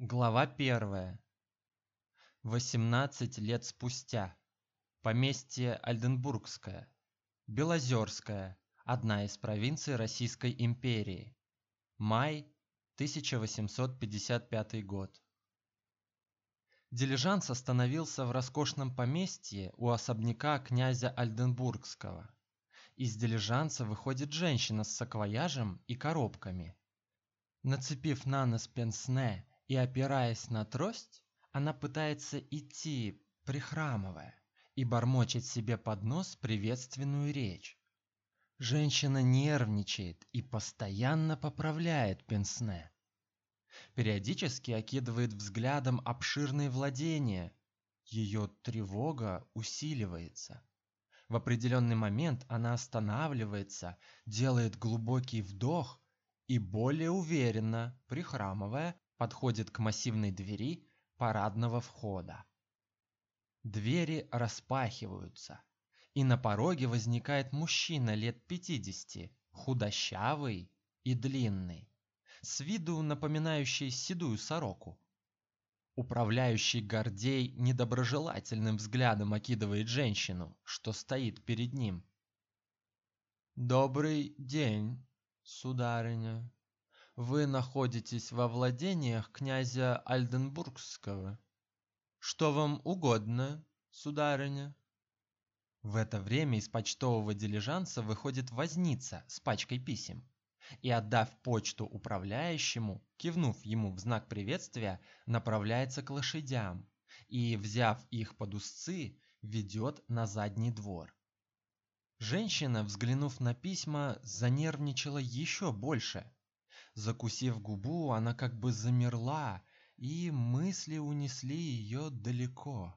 Глава первая. Восемнадцать лет спустя. Поместье Альденбургское. Белозерское. Одна из провинций Российской империи. Май 1855 год. Дилижанс остановился в роскошном поместье у особняка князя Альденбургского. Из дилижанса выходит женщина с саквояжем и коробками. Нацепив на нос пенсне и опираясь на трость, она пытается идти, прихрамывая, и бормочет себе под нос приветственную речь. Женщина нервничает и постоянно поправляет пенсне. Периодически окидывает взглядом обширные владения. Ее тревога усиливается. В определенный момент она останавливается, делает глубокий вдох и более уверенно, прихрамывая, подходит к массивной двери парадного входа. Двери распахиваются, и на пороге возникает мужчина лет пятидесяти, худощавый и длинный, с виду напоминающий седую сороку. Управляющий Гордей недоброжелательным взглядом окидывает женщину, что стоит перед ним. Добрый день, сударыня, вы находитесь во владениях князя Альденбургского. Что вам угодно, сударыня? В это время из почтового дилижанса выходит возница с пачкой писем и, отдав почту управляющему, кивнув ему в знак приветствия, направляется к лошадям и, взяв их под узцы, ведет на задний двор. Женщина, взглянув на письма, занервничала еще больше Закусив губу, она как бы замерла, и мысли унесли ее далеко.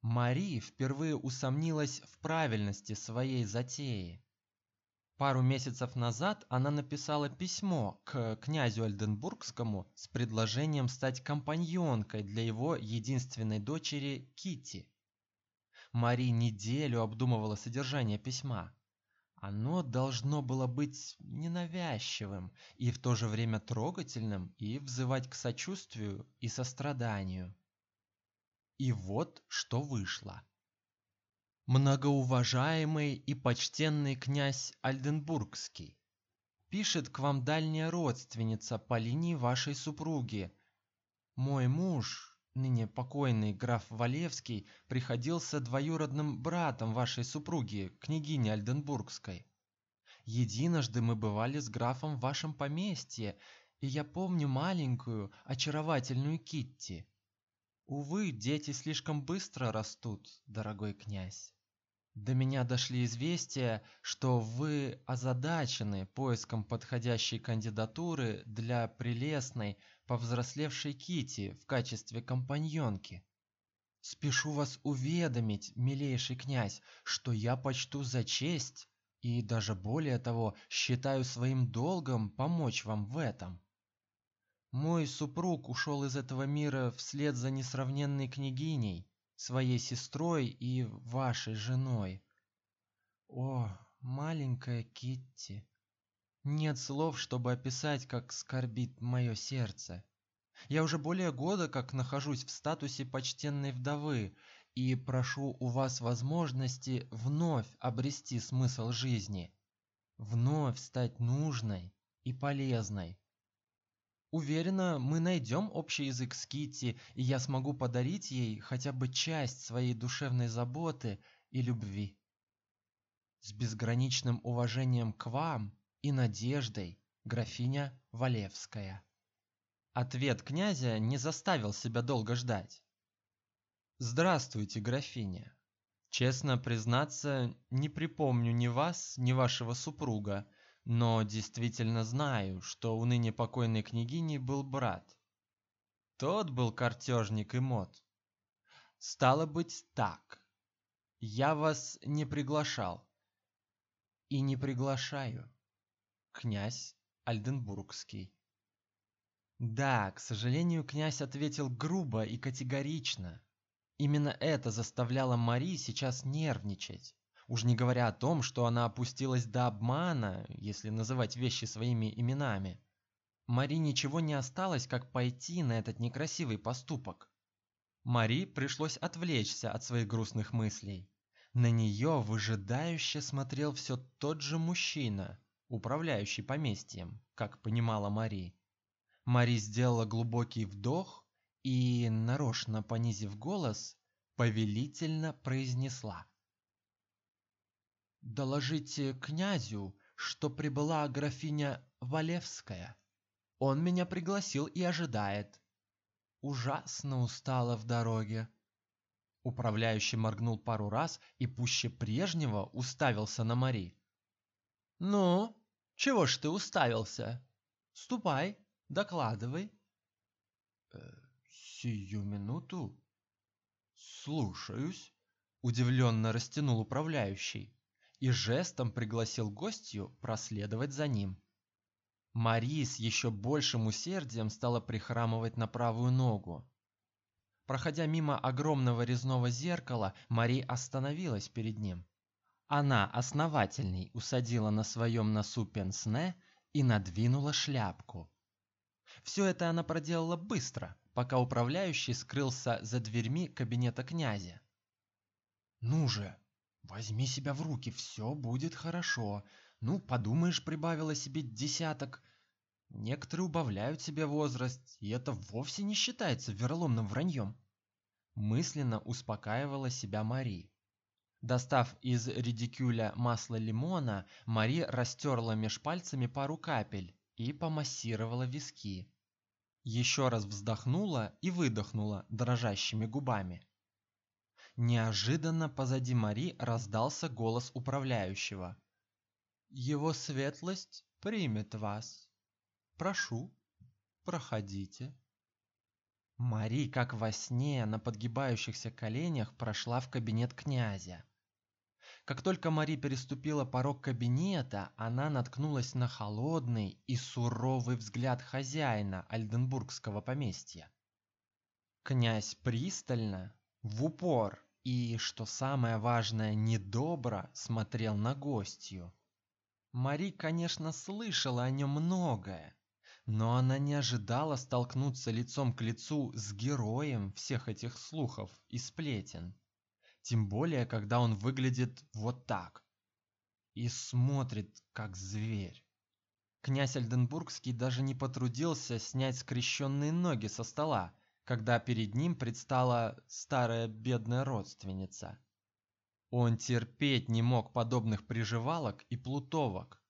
Мари впервые усомнилась в правильности своей затеи. Пару месяцев назад она написала письмо к князю Альденбургскому с предложением стать компаньонкой для его единственной дочери Кити. Мари неделю обдумывала содержание письма. Оно должно было быть ненавязчивым и в то же время трогательным и взывать к сочувствию и состраданию. И вот что вышло. Многоуважаемый и почтенный князь Альденбургский, пишет к вам дальняя родственница по линии вашей супруги. Мой муж, ныне покойный граф Валевский, приходился двоюродным братом вашей супруги, княгини Альденбургской. Единожды мы бывали с графом в вашем поместье, и я помню маленькую, очаровательную Китти. Увы, дети слишком быстро растут, дорогой князь. До меня дошли известия, что вы озадачены поиском подходящей кандидатуры для прелестной, повзрослевшей Кити в качестве компаньонки. Спешу вас уведомить, милейший князь, что я почту за честь и даже более того, считаю своим долгом помочь вам в этом. Мой супруг ушел из этого мира вслед за несравненной княгиней, своей сестрой и вашей женой. О, маленькая Китти. Нет слов, чтобы описать, как скорбит мое сердце. Я уже более года как нахожусь в статусе почтенной вдовы и прошу у вас возможности вновь обрести смысл жизни, вновь стать нужной и полезной. Уверена, мы найдем общий язык с Китти, и я смогу подарить ей хотя бы часть своей душевной заботы и любви. С безграничным уважением к вам и надеждой, графиня Валевская. Ответ князя не заставил себя долго ждать. Здравствуйте, графиня. Честно признаться, не припомню ни вас, ни вашего супруга, но действительно знаю, что у ныне покойной княгини был брат. Тот был картежник и мод. Стало быть, так. Я вас не приглашал и не приглашаю. Князь Альденбургский. Да, к сожалению, князь ответил грубо и категорично. Именно это заставляло Мари сейчас нервничать. Уж не говоря о том, что она опустилась до обмана, если называть вещи своими именами. Мари ничего не осталось, как пойти на этот некрасивый поступок. Мари пришлось отвлечься от своих грустных мыслей. На нее выжидающе смотрел все тот же мужчина, управляющий поместьем, как понимала Мари. Мари сделала глубокий вдох и, нарочно понизив голос, повелительно произнесла: Доложите князю, что прибыла графиня Валевская. Он меня пригласил и ожидает. Ужасно устала в дороге. Управляющий моргнул пару раз и пуще прежнего уставился на Мари. Ну, чего ж ты уставился? Ступай, докладывай. Э, сию минуту. Слушаюсь, удивленно растянул управляющий и жестом пригласил гостью проследовать за ним. Мари с еще большим усердием стала прихрамывать на правую ногу. Проходя мимо огромного резного зеркала, Мари остановилась перед ним. Она основательней усадила на своем носу пенсне и надвинула шляпку. Все это она проделала быстро, пока управляющий скрылся за дверьми кабинета князя. Ну же, Возьми себя в руки, все будет хорошо. Ну, подумаешь, прибавила себе десяток. Некоторые убавляют себе возраст, и это вовсе не считается вероломным враньем. Мысленно успокаивала себя Мари. Достав из редикюля масло лимона, Мари растерла меж пальцами пару капель и помассировала виски. Еще раз вздохнула и выдохнула дрожащими губами. Неожиданно позади Мари раздался голос управляющего. Его светлость примет вас. Прошу, проходите. Мари, как во сне, на подгибающихся коленях прошла в кабинет князя. Как только Мари переступила порог кабинета, она наткнулась на холодный и суровый взгляд хозяина Альденбургского поместья. Князь пристально, в упор и, что самое важное, недобро смотрел на гостью. Мари, конечно, слышала о нем многое, но она не ожидала столкнуться лицом к лицу с героем всех этих слухов и сплетен. Тем более, когда он выглядит вот так и смотрит как зверь. Князь Альденбургский даже не потрудился снять скрещенные ноги со стола, когда перед ним предстала старая бедная родственница. Он терпеть не мог подобных приживалок и плутовок.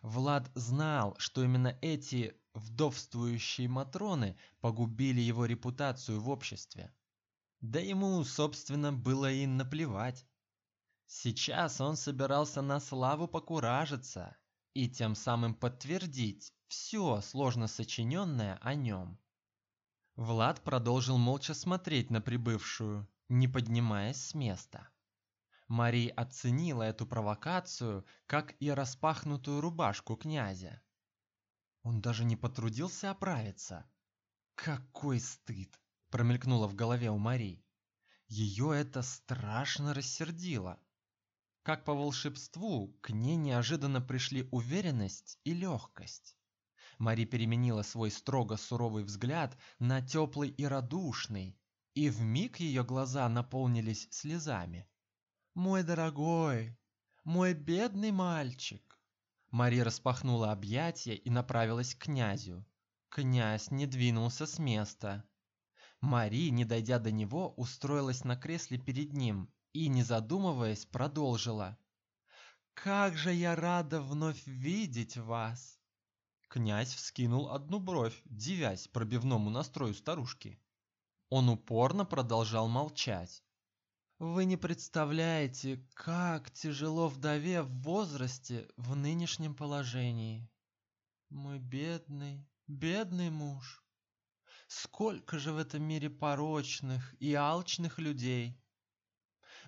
Влад знал, что именно эти вдовствующие матроны погубили его репутацию в обществе. Да ему, собственно, было и наплевать. Сейчас он собирался на славу покуражиться и тем самым подтвердить все сложно сочиненное о нем. Влад продолжил молча смотреть на прибывшую, не поднимаясь с места. Мари оценила эту провокацию, как и распахнутую рубашку князя. Он даже не потрудился оправиться. Какой стыд, промелькнуло в голове у Мари. Ее это страшно рассердило. Как по волшебству, к ней неожиданно пришли уверенность и легкость. Мари переменила свой строго суровый взгляд на теплый и радушный, и в миг ее глаза наполнились слезами. Мой дорогой, мой бедный мальчик. Мари распахнула объятия и направилась к князю. Князь не двинулся с места. Мари, не дойдя до него, устроилась на кресле перед ним и, не задумываясь, продолжила: "Как же я рада вновь видеть вас!" Князь вскинул одну бровь, дивясь пробивному настрою старушки. Он упорно продолжал молчать. Вы не представляете, как тяжело вдове в возрасте в нынешнем положении. Мой бедный, бедный муж. Сколько же в этом мире порочных и алчных людей.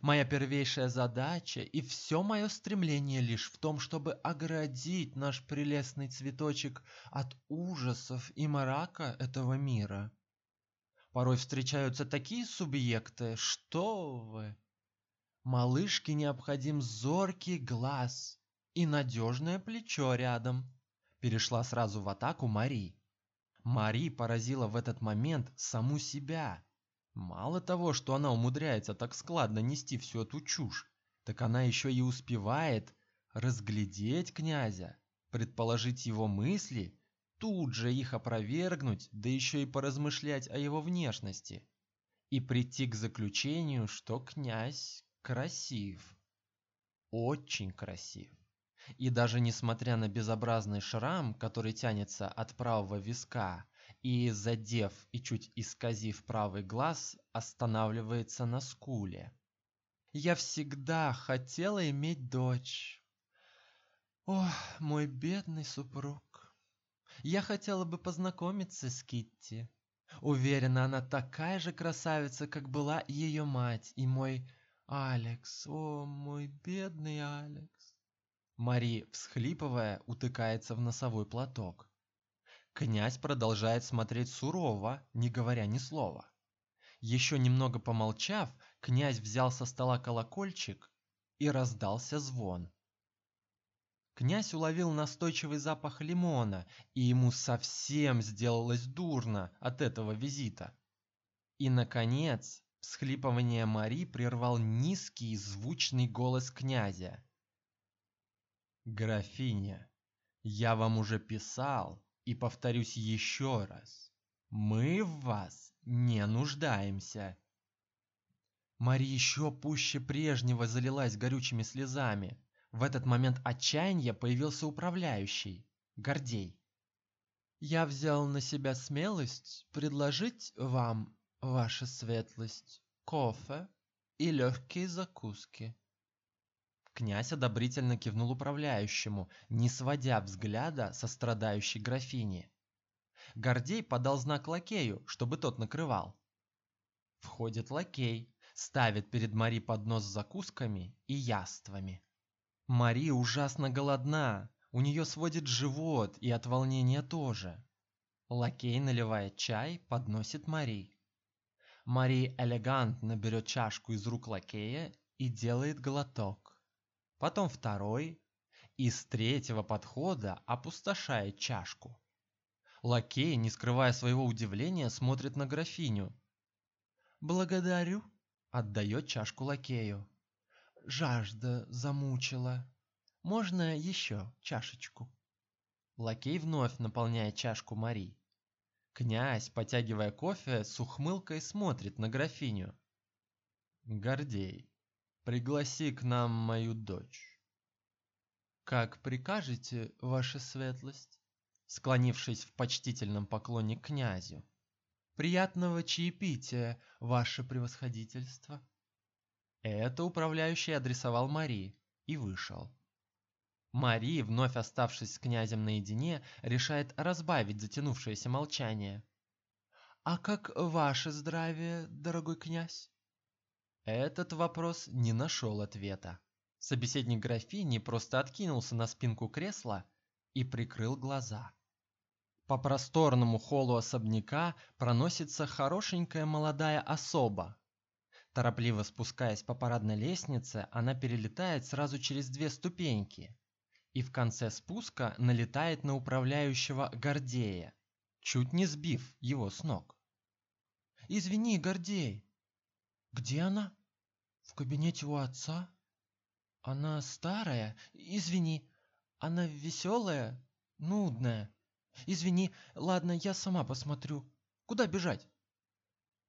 Моя первейшая задача и все мое стремление лишь в том, чтобы оградить наш прелестный цветочек от ужасов и мрака этого мира. Порой встречаются такие субъекты, что вы. Малышке необходим зоркий глаз и надежное плечо рядом. перешла сразу в атаку Мари. Мари поразила в этот момент саму себя. Мало того, что она умудряется так складно нести всю эту чушь, так она еще и успевает разглядеть князя, предположить его мысли, тут же их опровергнуть, да еще и поразмышлять о его внешности и прийти к заключению, что князь красив. Очень красив. И даже несмотря на безобразный шрам, который тянется от правого виска и, задев и чуть исказив правый глаз, останавливается на скуле. Я всегда хотела иметь дочь. Ох, мой бедный супруг. Я хотела бы познакомиться с Китти. Уверена, она такая же красавица, как была ее мать и мой Алекс. О, мой бедный Алекс. Мари, всхлипывая, утыкается в носовой платок. Князь продолжает смотреть сурово, не говоря ни слова. Еще немного помолчав, князь взял со стола колокольчик и раздался звон. Князь уловил настойчивый запах лимона, и ему совсем сделалось дурно от этого визита. И наконец, всхлипывание Мари прервал низкий звучный голос князя. Графиня, я вам уже писал и повторюсь еще раз. Мы в вас не нуждаемся. Мари еще пуще прежнего залилась горючими слезами. В этот момент отчаяния появился управляющий, Гордей. Я взял на себя смелость предложить вам, ваша светлость, кофе и легкие закуски. Князь одобрительно кивнул управляющему, не сводя взгляда со страдающей графини. Гордей подал знак лакею, чтобы тот накрывал. Входит лакей, ставит перед Мари поднос с закусками и яствами. Мари ужасно голодна, у нее сводит живот и от волнения тоже. Лакей наливает чай, подносит Мари. Мари элегантно берет чашку из рук лакея и делает глоток. Потом второй, и с третьего подхода опустошает чашку. Лакей, не скрывая своего удивления, смотрит на графиню. "Благодарю", отдает чашку лакею жажда замучила. Можно еще чашечку?» Лакей вновь наполняет чашку Мари. Князь, потягивая кофе, с ухмылкой смотрит на графиню. «Гордей, пригласи к нам мою дочь». «Как прикажете, ваша светлость?» Склонившись в почтительном поклоне к князю. «Приятного чаепития, ваше превосходительство!» Это управляющий адресовал Мари и вышел. Мари, вновь оставшись с князем наедине, решает разбавить затянувшееся молчание. А как ваше здравие, дорогой князь? Этот вопрос не нашел ответа. Собеседник графини просто откинулся на спинку кресла и прикрыл глаза. По просторному холлу особняка проносится хорошенькая молодая особа Торопливо спускаясь по парадной лестнице, она перелетает сразу через две ступеньки и в конце спуска налетает на управляющего Гордея, чуть не сбив его с ног. Извини, Гордей. Где она? В кабинете у отца? Она старая? Извини. Она веселая? Нудная? Извини. Ладно, я сама посмотрю. Куда бежать?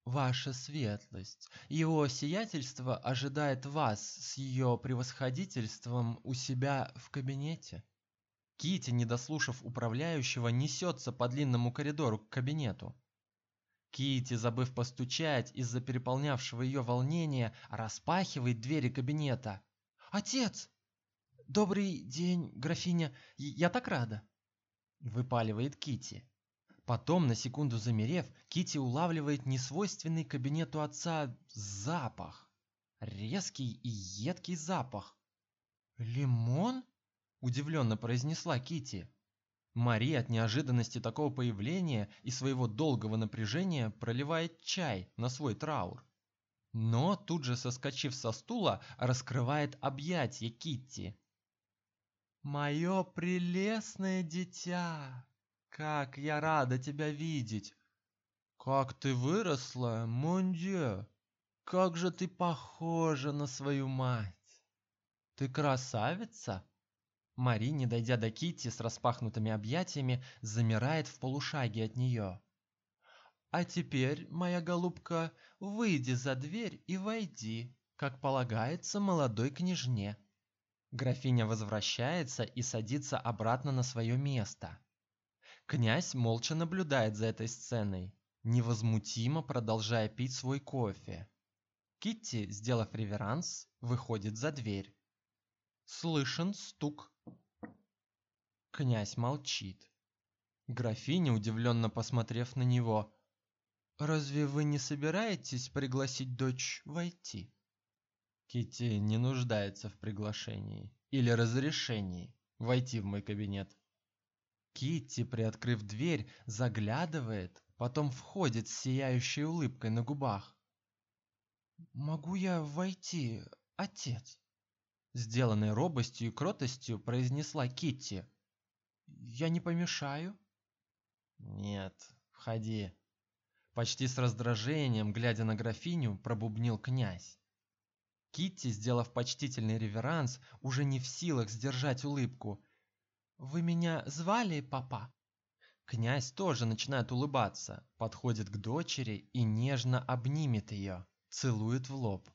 Ваша светлость, его сиятельство ожидает вас с ее превосходительством у себя в кабинете. Кити, не дослушав управляющего, несется по длинному коридору к кабинету. Кити, забыв постучать из-за переполнявшего ее волнения, распахивает двери кабинета. Отец! Добрый день, графиня. Я так рада. Выпаливает Кити. Потом, на секунду замерев, Кити улавливает несвойственный кабинету отца запах. Резкий и едкий запах. «Лимон?» – удивленно произнесла Кити. Мари от неожиданности такого появления и своего долгого напряжения проливает чай на свой траур. Но тут же соскочив со стула, раскрывает объятия Китти. Мое прелестное дитя, как я рада тебя видеть! Как ты выросла, Мондио! Как же ты похожа на свою мать! Ты красавица!» Мари, не дойдя до Кити с распахнутыми объятиями, замирает в полушаге от нее. «А теперь, моя голубка, выйди за дверь и войди, как полагается молодой княжне». Графиня возвращается и садится обратно на свое место. Князь молча наблюдает за этой сценой, невозмутимо продолжая пить свой кофе. Китти, сделав реверанс, выходит за дверь. Слышен стук. Князь молчит. Графиня, удивленно посмотрев на него, «Разве вы не собираетесь пригласить дочь войти?» Кити не нуждается в приглашении или разрешении войти в мой кабинет. Китти, приоткрыв дверь, заглядывает, потом входит с сияющей улыбкой на губах. «Могу я войти, отец?» сделанной робостью и кротостью произнесла Китти. Я не помешаю? Нет, входи. Почти с раздражением, глядя на графиню, пробубнил князь. Китти, сделав почтительный реверанс, уже не в силах сдержать улыбку. Вы меня звали, папа? Князь тоже начинает улыбаться, подходит к дочери и нежно обнимет ее, целует в лоб.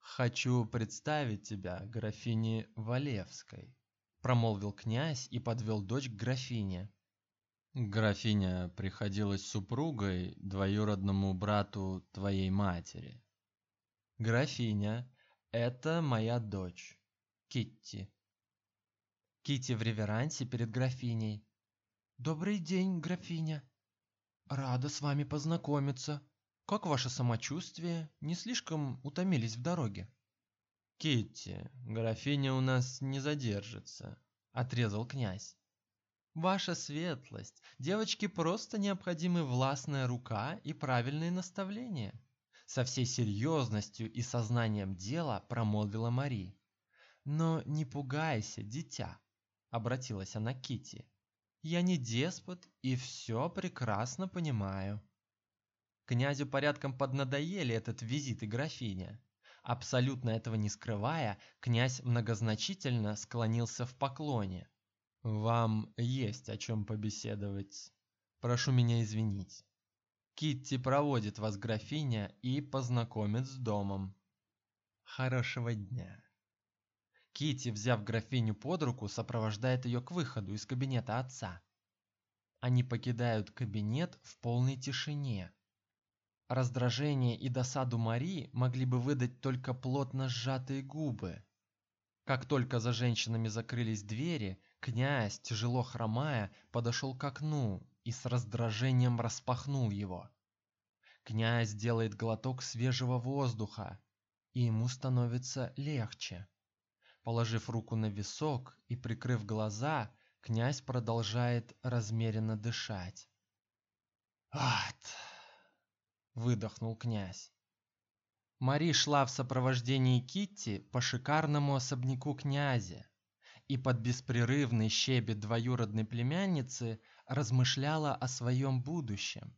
Хочу представить тебя графине Валевской, промолвил князь и подвел дочь к графине. Графиня приходилась супругой двоюродному брату твоей матери. Графиня, это моя дочь, Китти. Китти в реверансе перед графиней. Добрый день, графиня. Рада с вами познакомиться. Как ваше самочувствие? Не слишком утомились в дороге? Китти, графиня у нас не задержится, отрезал князь. Ваша светлость, девочке просто необходимы властная рука и правильные наставления. Со всей серьезностью и сознанием дела промолвила Мари. Но не пугайся, дитя, обратилась она к Кити. Я не деспот и все прекрасно понимаю. Князю порядком поднадоели этот визит и графиня. Абсолютно этого не скрывая, князь многозначительно склонился в поклоне. Вам есть о чем побеседовать. Прошу меня извинить. Китти проводит вас графиня и познакомит с домом. Хорошего дня. Китти, взяв графиню под руку, сопровождает ее к выходу из кабинета отца. Они покидают кабинет в полной тишине. Раздражение и досаду Мари могли бы выдать только плотно сжатые губы. Как только за женщинами закрылись двери, князь, тяжело хромая, подошел к окну и с раздражением распахнул его. Князь делает глоток свежего воздуха, и ему становится легче. Положив руку на висок и прикрыв глаза, князь продолжает размеренно дышать. Ат! Выдохнул князь. Мари шла в сопровождении Китти по шикарному особняку князя и под беспрерывный щебет двоюродной племянницы размышляла о своем будущем.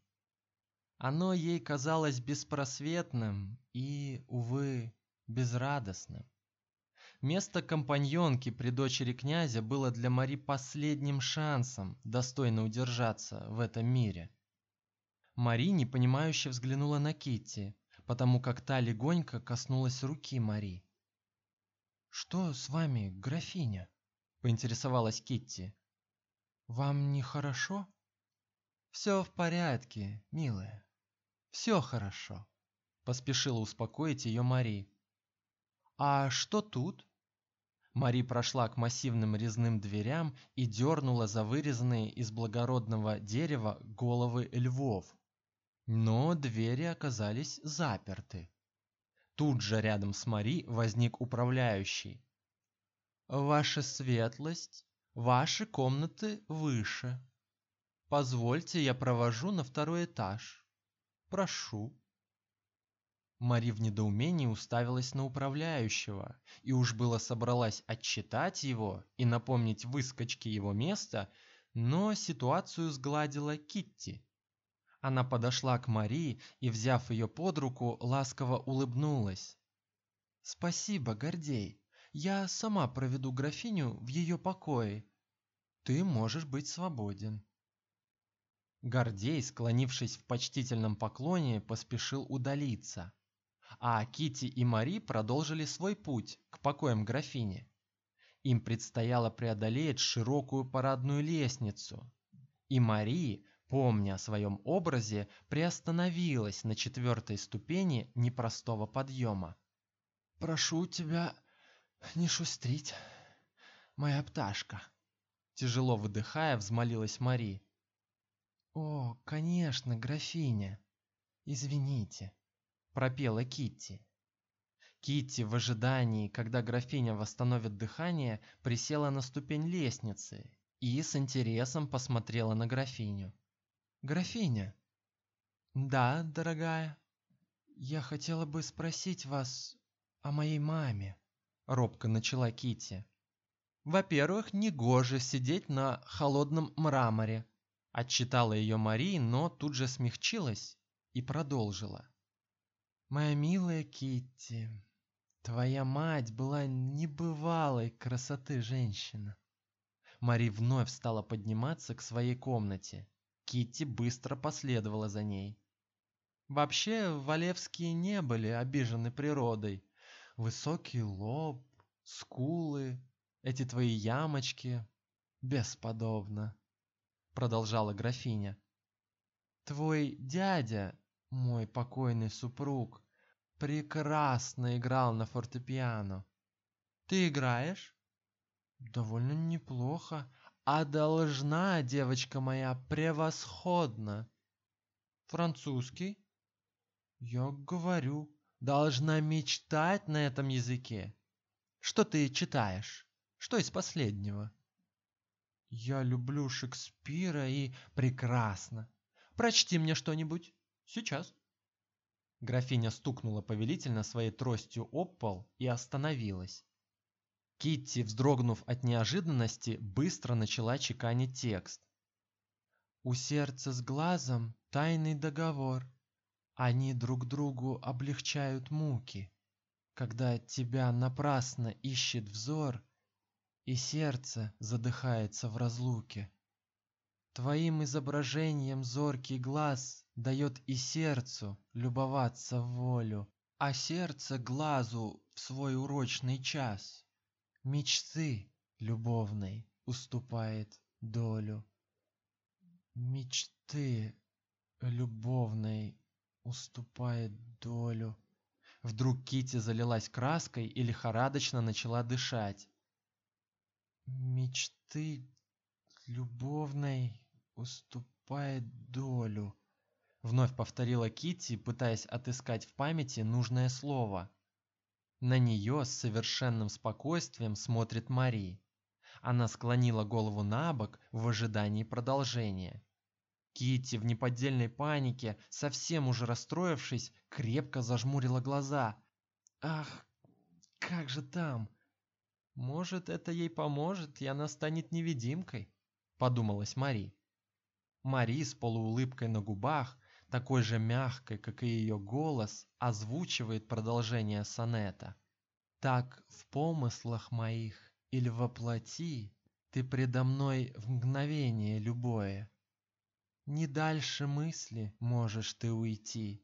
Оно ей казалось беспросветным и, увы, безрадостным. Место компаньонки при дочери князя было для Мари последним шансом достойно удержаться в этом мире. Мари непонимающе взглянула на Китти, потому как та легонько коснулась руки Мари. Что с вами, графиня? поинтересовалась Китти. Вам не хорошо? Все в порядке, милая. Все хорошо, поспешила успокоить ее Мари. А что тут? Мари прошла к массивным резным дверям и дернула за вырезанные из благородного дерева головы львов. Но двери оказались заперты. Тут же рядом с Мари возник управляющий. Ваша светлость, ваши комнаты выше. Позвольте, я провожу на второй этаж. Прошу. Мари в недоумении уставилась на управляющего и уж было собралась отчитать его и напомнить выскочке его место, но ситуацию сгладила Китти. Она подошла к Мари и, взяв ее под руку, ласково улыбнулась. Спасибо, Гордей. Я сама проведу графиню в ее покое. Ты можешь быть свободен. Гордей, склонившись в почтительном поклоне, поспешил удалиться а Кити и Мари продолжили свой путь к покоям графини. Им предстояло преодолеть широкую парадную лестницу, и Мари, помня о своем образе, приостановилась на четвертой ступени непростого подъема. Прошу тебя не шустрить, моя пташка, тяжело выдыхая, взмолилась Мари. О, конечно, графиня. Извините пропела Китти. Китти в ожидании, когда графиня восстановит дыхание, присела на ступень лестницы и с интересом посмотрела на графиню. Графиня. Да, дорогая. Я хотела бы спросить вас о моей маме, робко начала Китти. Во-первых, не гоже сидеть на холодном мраморе, отчитала ее Мари, но тут же смягчилась и продолжила. Моя милая Китти, твоя мать была небывалой красоты женщина. Мари вновь стала подниматься к своей комнате. Китти быстро последовала за ней. Вообще, Валевские не были обижены природой. Высокий лоб, скулы, эти твои ямочки бесподобно, продолжала графиня. Твой дядя мой покойный супруг прекрасно играл на фортепиано. Ты играешь? Довольно неплохо, а должна, девочка моя, превосходно. Французский? Я говорю, должна мечтать на этом языке. Что ты читаешь? Что из последнего? Я люблю Шекспира и прекрасно. Прочти мне что-нибудь. Сейчас. Графиня стукнула повелительно своей тростью об пол и остановилась. Китти, вздрогнув от неожиданности, быстро начала чеканить текст. У сердца с глазом тайный договор. Они друг другу облегчают муки. Когда тебя напрасно ищет взор, и сердце задыхается в разлуке. Твоим изображением зоркий глаз дает и сердцу любоваться в волю, а сердце глазу в свой урочный час мечты любовной уступает долю. Мечты любовной уступает долю. Вдруг Кити залилась краской и лихорадочно начала дышать. Мечты любовной уступает долю. Вновь повторила Китти, пытаясь отыскать в памяти нужное слово. На нее с совершенным спокойствием смотрит Мари. Она склонила голову на бок в ожидании продолжения. Китти в неподдельной панике, совсем уже расстроившись, крепко зажмурила глаза. Ах, как же там? Может, это ей поможет, и она станет невидимкой, подумалась Мари. Мари с полуулыбкой на губах, такой же мягкой, как и ее голос, озвучивает продолжение сонета. Так в помыслах моих или во плоти ты предо мной в мгновение любое. Не дальше мысли можешь ты уйти.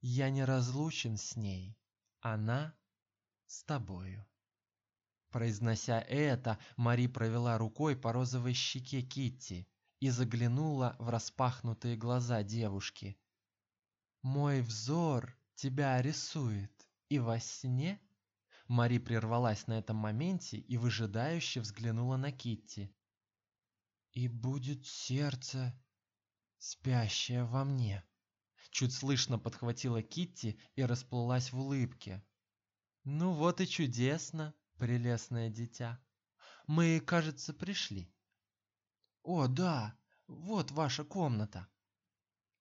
Я не разлучен с ней, она с тобою. Произнося это, Мари провела рукой по розовой щеке Китти и заглянула в распахнутые глаза девушки. Мой взор тебя рисует, и во сне Мари прервалась на этом моменте и выжидающе взглянула на Китти. И будет сердце спящее во мне. Чуть слышно подхватила Китти и расплылась в улыбке. Ну вот и чудесно, прелестное дитя. Мы, кажется, пришли. О, да, вот ваша комната.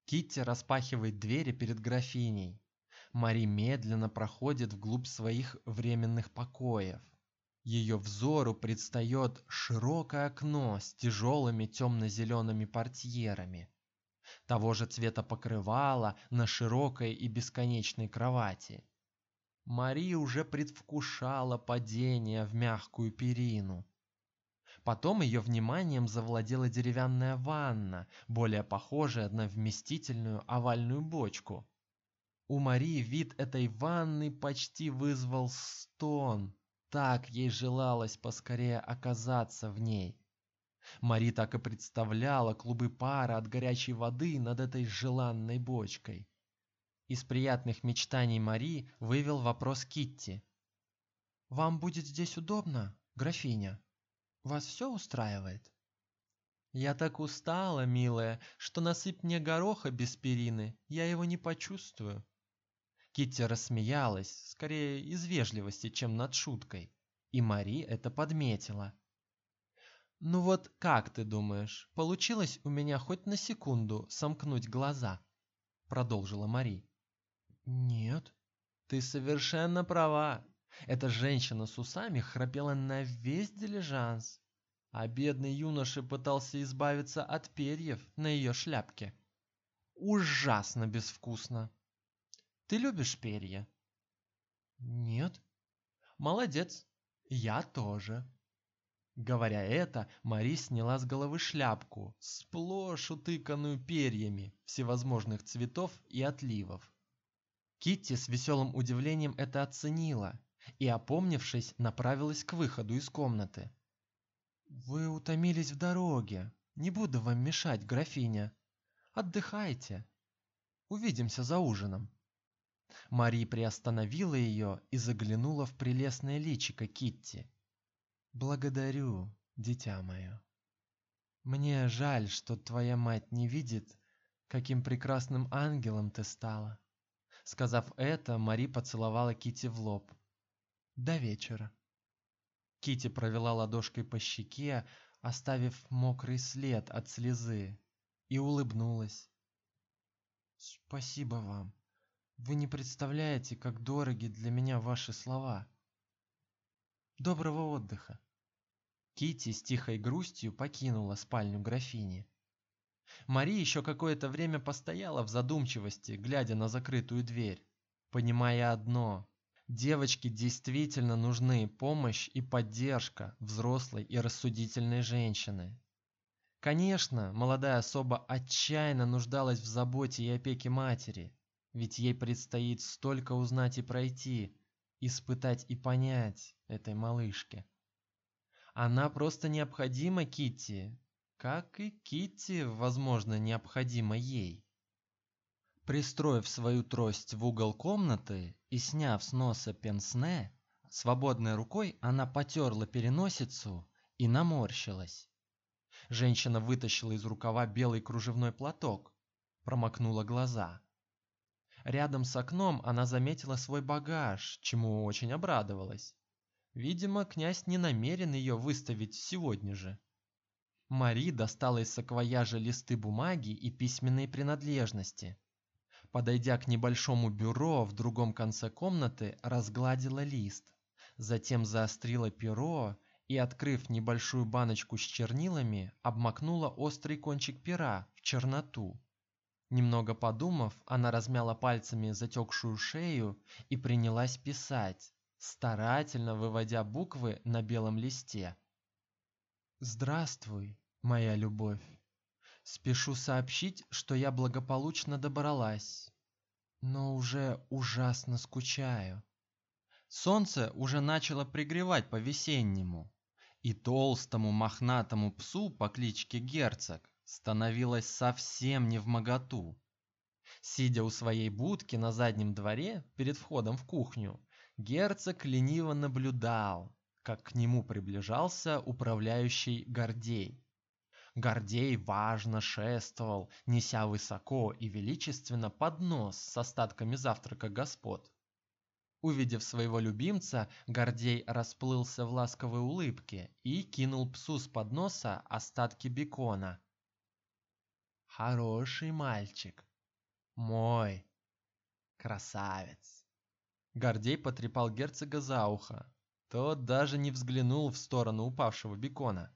Китти распахивает двери перед графиней. Мари медленно проходит вглубь своих временных покоев. Ее взору предстает широкое окно с тяжелыми темно-зелеными портьерами, того же цвета покрывала на широкой и бесконечной кровати. Мари уже предвкушала падение в мягкую перину. Потом ее вниманием завладела деревянная ванна, более похожая на вместительную овальную бочку. У Марии вид этой ванны почти вызвал стон. Так ей желалось поскорее оказаться в ней. Мари так и представляла клубы пара от горячей воды над этой желанной бочкой. Из приятных мечтаний Мари вывел вопрос Китти. Вам будет здесь удобно, графиня? Вас все устраивает? Я так устала, милая, что насыпь мне гороха без перины, я его не почувствую. Китти рассмеялась, скорее из вежливости, чем над шуткой, и Мари это подметила. Ну вот, как ты думаешь, получилось у меня хоть на секунду сомкнуть глаза? продолжила Мари. Нет, ты совершенно права. Эта женщина с усами храпела на весь дилижанс, а бедный юноша пытался избавиться от перьев на ее шляпке. Ужасно безвкусно. Ты любишь перья? Нет. Молодец. Я тоже. Говоря это, Мари сняла с головы шляпку, сплошь утыканную перьями всевозможных цветов и отливов. Китти с веселым удивлением это оценила и, опомнившись, направилась к выходу из комнаты. Вы утомились в дороге. Не буду вам мешать, графиня. Отдыхайте. Увидимся за ужином. Мари приостановила ее и заглянула в прелестное личико Китти. Благодарю, дитя мое. Мне жаль, что твоя мать не видит, каким прекрасным ангелом ты стала. Сказав это, Мари поцеловала Кити в лоб. До вечера. Кити провела ладошкой по щеке, оставив мокрый след от слезы, и улыбнулась. Спасибо вам. Вы не представляете, как дороги для меня ваши слова. Доброго отдыха. Кити с тихой грустью покинула спальню графини. Мари еще какое-то время постояла в задумчивости, глядя на закрытую дверь, понимая одно: девочке действительно нужны помощь и поддержка взрослой и рассудительной женщины. Конечно, молодая особа отчаянно нуждалась в заботе и опеке матери, ведь ей предстоит столько узнать и пройти, испытать и понять этой малышке. Она просто необходима Китти, как и Китти, возможно, необходима ей. Пристроив свою трость в угол комнаты и сняв с носа пенсне, свободной рукой она потерла переносицу и наморщилась. Женщина вытащила из рукава белый кружевной платок, промокнула глаза. Рядом с окном она заметила свой багаж, чему очень обрадовалась. Видимо, князь не намерен ее выставить сегодня же. Мари достала из саквояжа листы бумаги и письменные принадлежности. Подойдя к небольшому бюро в другом конце комнаты, разгладила лист, затем заострила перо и, открыв небольшую баночку с чернилами, обмакнула острый кончик пера в черноту. Немного подумав, она размяла пальцами затекшую шею и принялась писать, старательно выводя буквы на белом листе. Здравствуй, моя любовь. Спешу сообщить, что я благополучно добралась, но уже ужасно скучаю. Солнце уже начало пригревать по-весеннему, и толстому мохнатому псу по кличке Герцог становилось совсем не в моготу. Сидя у своей будки на заднем дворе перед входом в кухню, герцог лениво наблюдал, как к нему приближался управляющий Гордей. Гордей важно шествовал, неся высоко и величественно поднос с остатками завтрака господ. Увидев своего любимца, Гордей расплылся в ласковой улыбке и кинул псу с подноса остатки бекона, Хороший мальчик. Мой. красавец. Гордей потрепал герцога за ухо. Тот даже не взглянул в сторону упавшего бекона.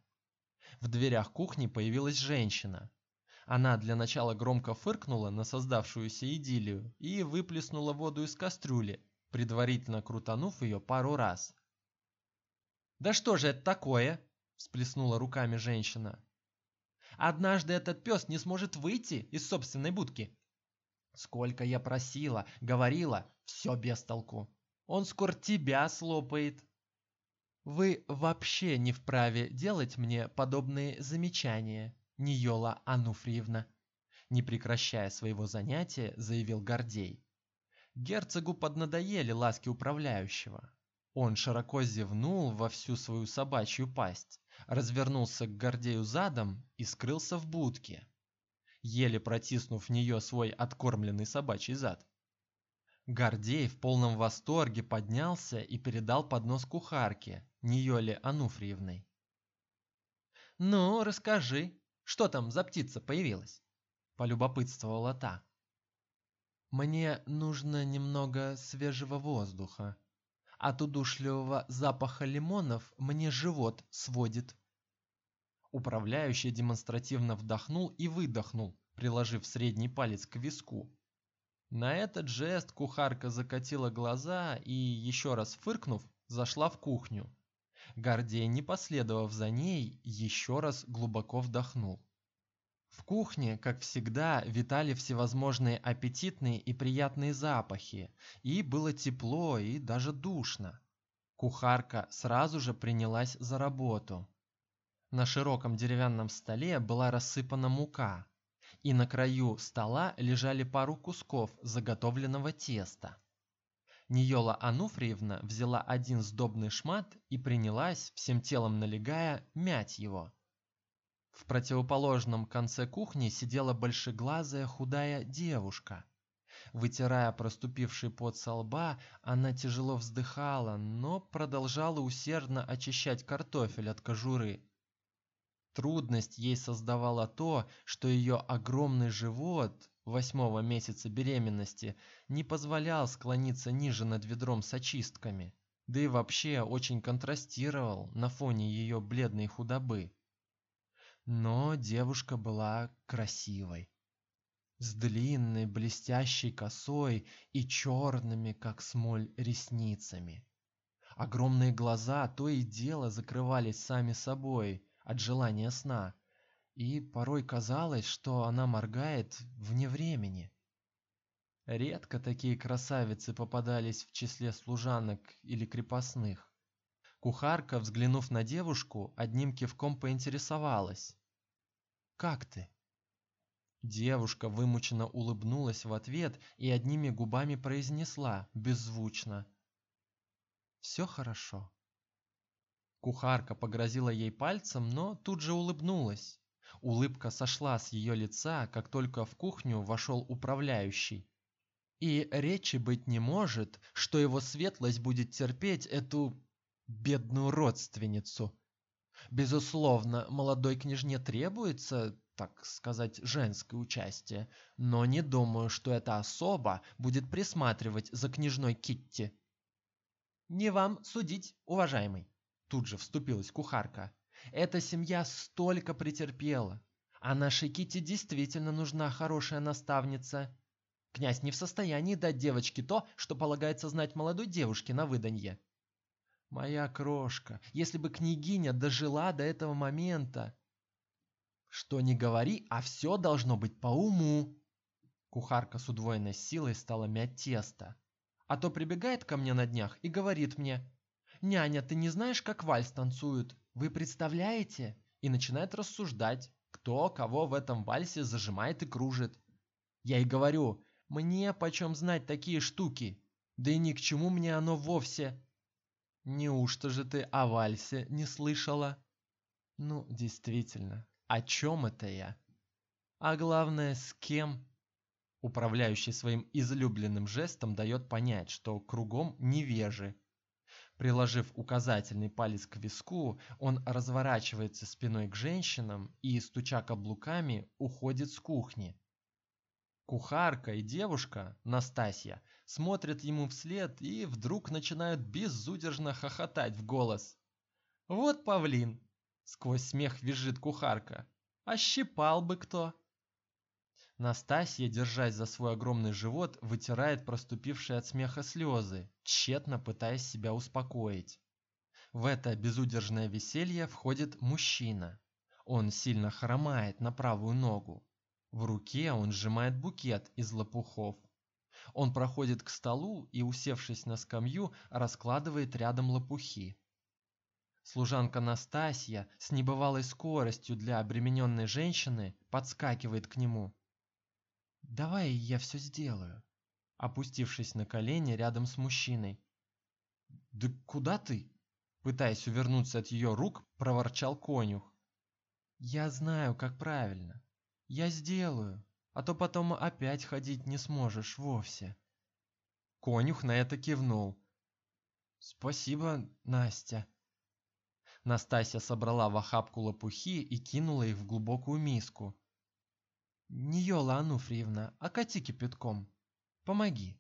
В дверях кухни появилась женщина. Она для начала громко фыркнула на создавшуюся идиллию и выплеснула воду из кастрюли, предварительно крутанув ее пару раз. Да что же это такое? всплеснула руками женщина. Однажды этот пес не сможет выйти из собственной будки. Сколько я просила, говорила, все без толку. Он скоро тебя слопает. Вы вообще не вправе делать мне подобные замечания, Ниола Ануфриевна, не прекращая своего занятия, заявил Гордей. Герцогу поднадоели ласки управляющего. Он широко зевнул во всю свою собачью пасть, развернулся к Гордею задом и скрылся в будке еле протиснув в нее свой откормленный собачий зад. Гордей в полном восторге поднялся и передал поднос кухарке, Ниоле Ануфриевной. «Ну, расскажи, что там за птица появилась?» – полюбопытствовала та. «Мне нужно немного свежего воздуха. От удушливого запаха лимонов мне живот сводит», Управляющий демонстративно вдохнул и выдохнул, приложив средний палец к виску. На этот жест кухарка закатила глаза и еще раз фыркнув, зашла в кухню. Гордей, не последовав за ней, еще раз глубоко вдохнул. В кухне, как всегда, витали всевозможные аппетитные и приятные запахи, и было тепло и даже душно. Кухарка сразу же принялась за работу. На широком деревянном столе была рассыпана мука, и на краю стола лежали пару кусков заготовленного теста. Ниола Ануфриевна взяла один сдобный шмат и принялась, всем телом налегая, мять его. В противоположном конце кухни сидела большеглазая худая девушка. Вытирая проступивший пот со лба, она тяжело вздыхала, но продолжала усердно очищать картофель от кожуры. Трудность ей создавало то, что ее огромный живот восьмого месяца беременности не позволял склониться ниже над ведром с очистками, да и вообще очень контрастировал на фоне ее бледной худобы. Но девушка была красивой, с длинной блестящей косой и черными, как смоль, ресницами. Огромные глаза то и дело закрывались сами собой, от желания сна, и порой казалось, что она моргает вне времени. Редко такие красавицы попадались в числе служанок или крепостных. Кухарка, взглянув на девушку, одним кивком поинтересовалась: "Как ты?" Девушка вымученно улыбнулась в ответ и одними губами произнесла беззвучно: "Все хорошо". Кухарка погрозила ей пальцем, но тут же улыбнулась. Улыбка сошла с ее лица, как только в кухню вошел управляющий. И речи быть не может, что его светлость будет терпеть эту бедную родственницу. Безусловно, молодой княжне требуется, так сказать, женское участие, но не думаю, что эта особа будет присматривать за княжной Китти. Не вам судить, уважаемый. Тут же вступилась кухарка. Эта семья столько претерпела, а нашей Кити действительно нужна хорошая наставница. Князь не в состоянии дать девочке то, что полагается знать молодой девушке на выданье. Моя крошка, если бы княгиня дожила до этого момента. Что не говори, а все должно быть по уму. Кухарка с удвоенной силой стала мять тесто. А то прибегает ко мне на днях и говорит мне: «Няня, ты не знаешь, как вальс танцуют? Вы представляете?» И начинает рассуждать, кто кого в этом вальсе зажимает и кружит. Я и говорю, мне почем знать такие штуки? Да и ни к чему мне оно вовсе. Неужто же ты о вальсе не слышала? Ну, действительно, о чем это я? А главное, с кем? Управляющий своим излюбленным жестом дает понять, что кругом невежи, Приложив указательный палец к виску, он разворачивается спиной к женщинам и, стуча каблуками, уходит с кухни. Кухарка и девушка, Настасья, смотрят ему вслед и вдруг начинают безудержно хохотать в голос. «Вот павлин!» — сквозь смех визжит кухарка. «Ощипал бы кто!» Настасья, держась за свой огромный живот, вытирает проступившие от смеха слезы, тщетно пытаясь себя успокоить. В это безудержное веселье входит мужчина. Он сильно хромает на правую ногу. В руке он сжимает букет из лопухов. Он проходит к столу и, усевшись на скамью, раскладывает рядом лопухи. Служанка Настасья с небывалой скоростью для обремененной женщины подскакивает к нему. Давай я все сделаю, опустившись на колени рядом с мужчиной. Да куда ты? пытаясь увернуться от ее рук, проворчал конюх. Я знаю, как правильно. Я сделаю, а то потом опять ходить не сможешь вовсе. Конюх на это кивнул. Спасибо, Настя. Настасья собрала в охапку лопухи и кинула их в глубокую миску. Не Йола Ануфриевна, а кати кипятком. Помоги.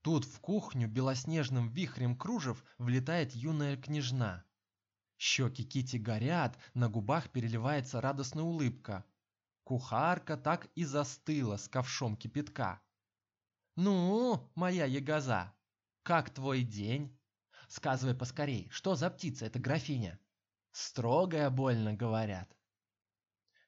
Тут в кухню белоснежным вихрем кружев влетает юная княжна. Щеки Кити горят, на губах переливается радостная улыбка. Кухарка так и застыла с ковшом кипятка. Ну, моя ягоза, как твой день? Сказывай поскорей, что за птица эта графиня? Строгая больно говорят.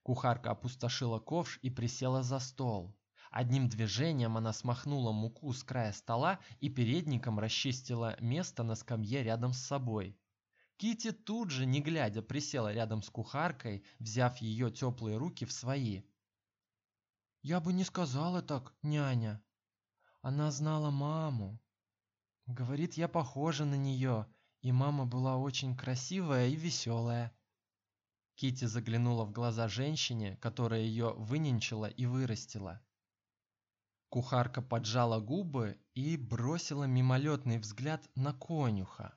Кухарка опустошила ковш и присела за стол. Одним движением она смахнула муку с края стола и передником расчистила место на скамье рядом с собой. Кити тут же, не глядя, присела рядом с кухаркой, взяв ее теплые руки в свои. Я бы не сказала так, няня. Она знала маму. Говорит, я похожа на нее, и мама была очень красивая и веселая. Кити заглянула в глаза женщине, которая ее выненчила и вырастила. Кухарка поджала губы и бросила мимолетный взгляд на конюха.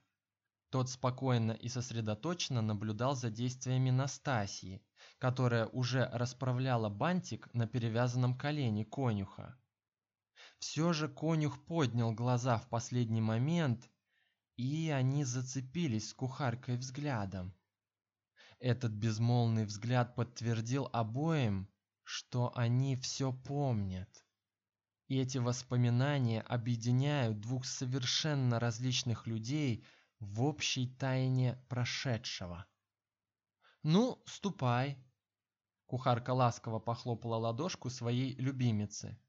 Тот спокойно и сосредоточенно наблюдал за действиями Настасии, которая уже расправляла бантик на перевязанном колене конюха. Все же конюх поднял глаза в последний момент, и они зацепились с кухаркой взглядом. Этот безмолвный взгляд подтвердил обоим, что они все помнят. И эти воспоминания объединяют двух совершенно различных людей в общей тайне прошедшего. Ну, ступай. Кухарка ласково похлопала ладошку своей любимицы.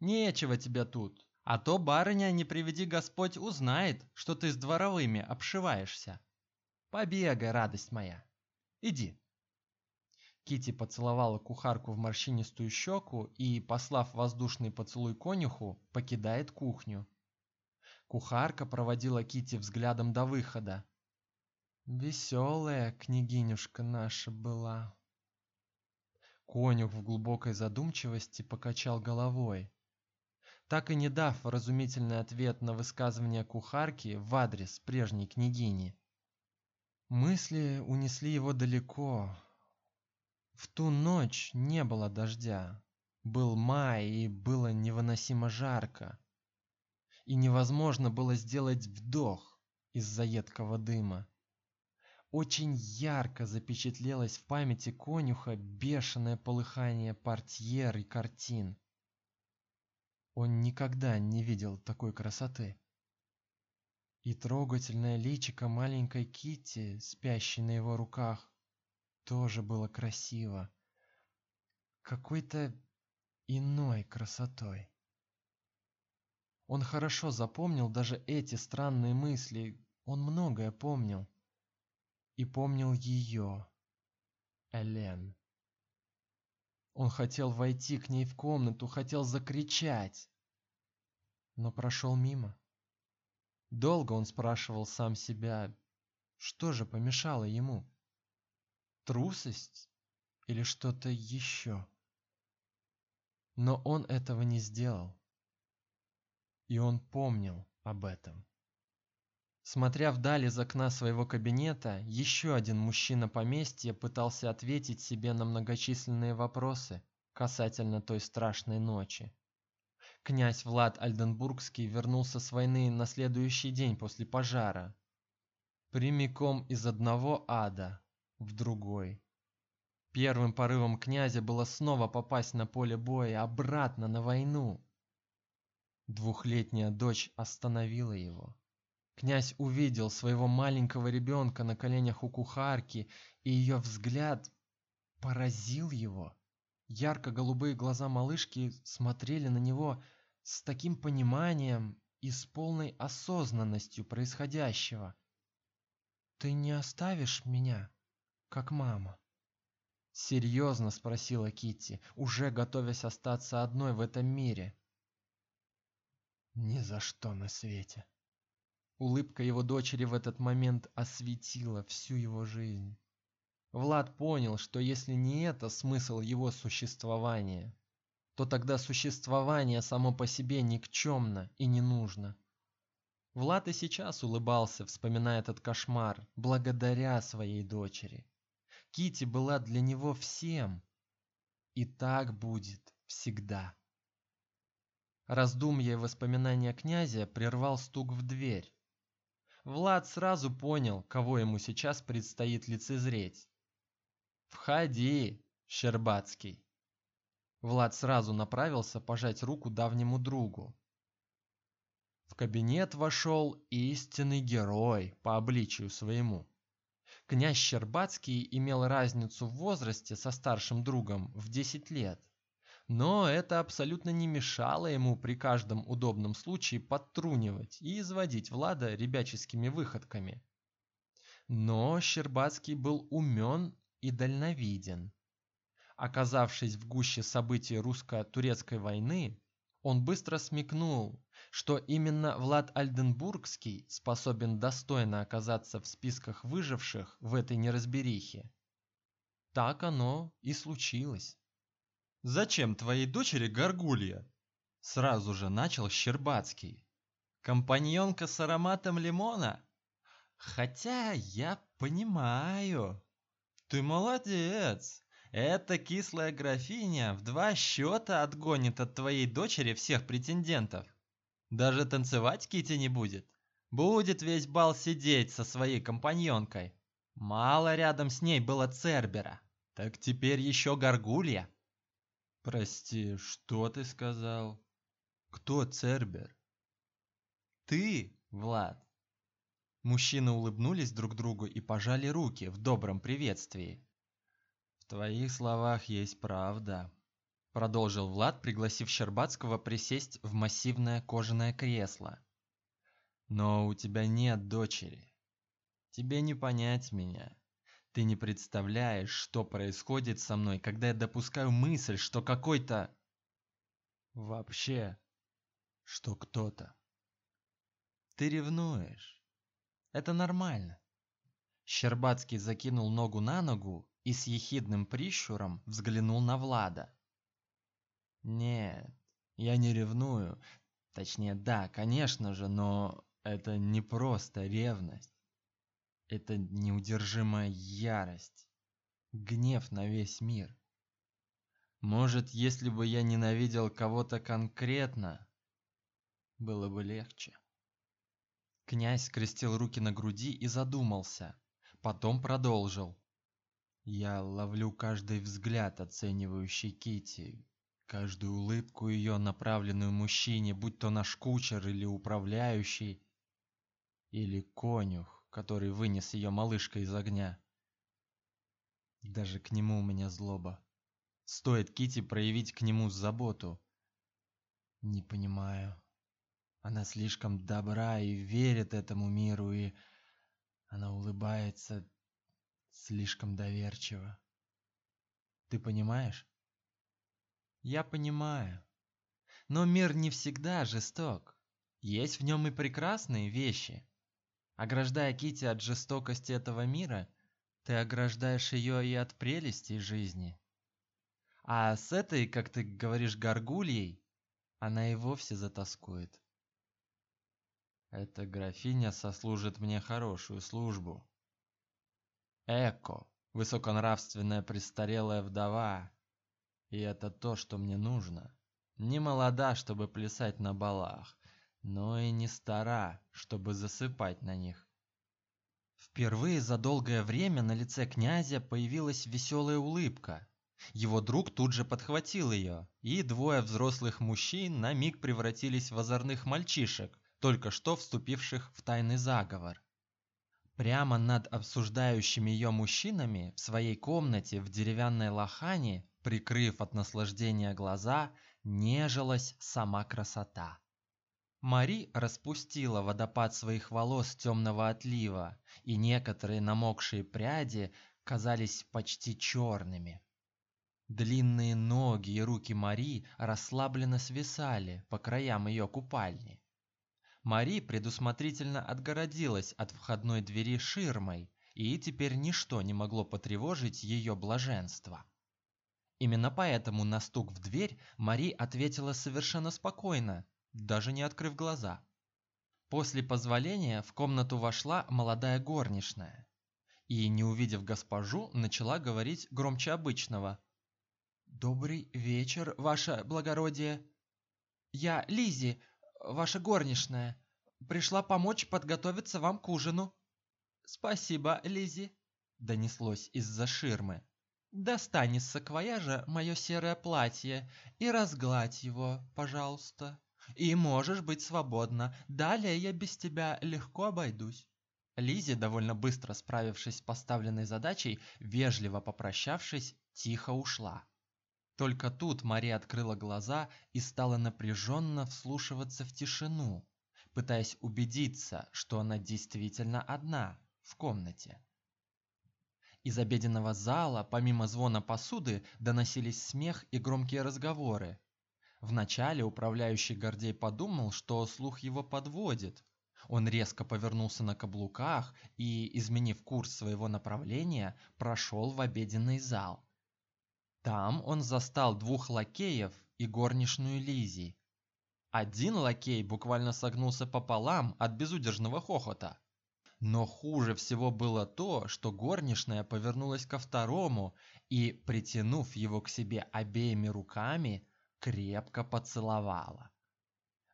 Нечего тебе тут, а то барыня, не приведи Господь, узнает, что ты с дворовыми обшиваешься. Побегай, радость моя. Иди. Кити поцеловала кухарку в морщинистую щеку и, послав воздушный поцелуй конюху, покидает кухню. Кухарка проводила Кити взглядом до выхода. Веселая княгинюшка наша была. Конюх в глубокой задумчивости покачал головой. Так и не дав разумительный ответ на высказывание кухарки в адрес прежней княгини. Мысли унесли его далеко. В ту ночь не было дождя. Был май, и было невыносимо жарко и невозможно было сделать вдох из-за едкого дыма. Очень ярко запечатлелось в памяти конюха бешеное полыхание портьер и картин. Он никогда не видел такой красоты. И трогательное личико маленькой Кити, спящей на его руках, тоже было красиво, какой-то иной красотой. Он хорошо запомнил даже эти странные мысли, он многое помнил. И помнил ее, Элен. Он хотел войти к ней в комнату, хотел закричать, но прошел мимо. Долго он спрашивал сам себя, что же помешало ему? Трусость или что-то еще? Но он этого не сделал. И он помнил об этом. Смотря вдаль из окна своего кабинета, еще один мужчина поместья пытался ответить себе на многочисленные вопросы. касательно той страшной ночи. Князь Влад Альденбургский вернулся с войны на следующий день после пожара, прямиком из одного ада в другой. Первым порывом князя было снова попасть на поле боя, обратно на войну. Двухлетняя дочь остановила его. Князь увидел своего маленького ребенка на коленях у кухарки, и ее взгляд поразил его. Ярко-голубые глаза малышки смотрели на него с таким пониманием и с полной осознанностью происходящего. Ты не оставишь меня, как мама? серьезно спросила Китти, уже готовясь остаться одной в этом мире. Ни за что на свете. Улыбка его дочери в этот момент осветила всю его жизнь. Влад понял, что если не это смысл его существования, то тогда существование само по себе никчемно и не нужно. Влад и сейчас улыбался, вспоминая этот кошмар, благодаря своей дочери. Кити была для него всем, и так будет всегда. Раздумья и воспоминания князя прервал стук в дверь. Влад сразу понял, кого ему сейчас предстоит лицезреть. Входи, Щербацкий. Влад сразу направился пожать руку давнему другу. В кабинет вошел истинный герой по обличию своему. Князь Щербацкий имел разницу в возрасте со старшим другом в 10 лет. Но это абсолютно не мешало ему при каждом удобном случае подтрунивать и изводить Влада ребяческими выходками. Но Щербацкий был умен и дальновиден. Оказавшись в гуще событий русско-турецкой войны, он быстро смекнул, что именно Влад Альденбургский способен достойно оказаться в списках выживших в этой неразберихе. Так оно и случилось. Зачем твоей дочери горгулья? Сразу же начал Щербацкий. Компаньонка с ароматом лимона? Хотя я понимаю. Ты молодец. Эта кислая графиня в два счета отгонит от твоей дочери всех претендентов. Даже танцевать Кити не будет. Будет весь бал сидеть со своей компаньонкой. Мало рядом с ней было Цербера. Так теперь еще Горгулья. Прости, что ты сказал? Кто Цербер? Ты, Влад. Мужчины улыбнулись друг другу и пожали руки в добром приветствии. В твоих словах есть правда, продолжил Влад, пригласив Щербацкого присесть в массивное кожаное кресло. Но у тебя нет дочери. Тебе не понять меня. Ты не представляешь, что происходит со мной, когда я допускаю мысль, что какой-то вообще, что кто-то. Ты ревнуешь. Это нормально. Щербацкий закинул ногу на ногу и с ехидным прищуром взглянул на Влада. Нет, я не ревную. Точнее, да, конечно же, но это не просто ревность. Это неудержимая ярость, гнев на весь мир. Может, если бы я ненавидел кого-то конкретно, было бы легче. Князь скрестил руки на груди и задумался, потом продолжил. Я ловлю каждый взгляд, оценивающий Кити, каждую улыбку ее, направленную мужчине, будь то наш кучер или управляющий, или конюх, который вынес ее малышка из огня. Даже к нему у меня злоба. Стоит Кити проявить к нему заботу. Не понимаю. Она слишком добра и верит этому миру, и она улыбается слишком доверчиво. Ты понимаешь? Я понимаю. Но мир не всегда жесток. Есть в нем и прекрасные вещи. Ограждая Кити от жестокости этого мира, ты ограждаешь ее и от прелестей жизни. А с этой, как ты говоришь, горгульей, она и вовсе затаскует. Эта графиня сослужит мне хорошую службу. Эко, высоконравственная престарелая вдова, И это то, что мне нужно. Не молода, чтобы плясать на балах, но и не стара, чтобы засыпать на них. Впервые за долгое время на лице князя появилась веселая улыбка. Его друг тут же подхватил ее, и двое взрослых мужчин на миг превратились в озорных мальчишек, только что вступивших в тайный заговор. Прямо над обсуждающими ее мужчинами в своей комнате в деревянной лохане, прикрыв от наслаждения глаза, нежилась сама красота. Мари распустила водопад своих волос темного отлива, и некоторые намокшие пряди казались почти черными. Длинные ноги и руки Мари расслабленно свисали по краям ее купальни. Мари предусмотрительно отгородилась от входной двери ширмой, и теперь ничто не могло потревожить ее блаженство. Именно поэтому на стук в дверь Мари ответила совершенно спокойно, даже не открыв глаза. После позволения в комнату вошла молодая горничная и, не увидев госпожу, начала говорить громче обычного. Добрый вечер, ваше благородие. Я Лизи, ваша горничная, пришла помочь подготовиться вам к ужину. Спасибо, Лизи, донеслось из-за ширмы. Достань из саквояжа мое серое платье и разгладь его, пожалуйста. И можешь быть свободна. Далее я без тебя легко обойдусь. Лизи, довольно быстро справившись с поставленной задачей, вежливо попрощавшись, тихо ушла. Только тут Мария открыла глаза и стала напряженно вслушиваться в тишину, пытаясь убедиться, что она действительно одна в комнате. Из обеденного зала, помимо звона посуды, доносились смех и громкие разговоры. Вначале управляющий Гордей подумал, что слух его подводит. Он резко повернулся на каблуках и, изменив курс своего направления, прошел в обеденный зал. Там он застал двух лакеев и горничную Лизи. Один лакей буквально согнулся пополам от безудержного хохота. Но хуже всего было то, что горничная повернулась ко второму и, притянув его к себе обеими руками, крепко поцеловала.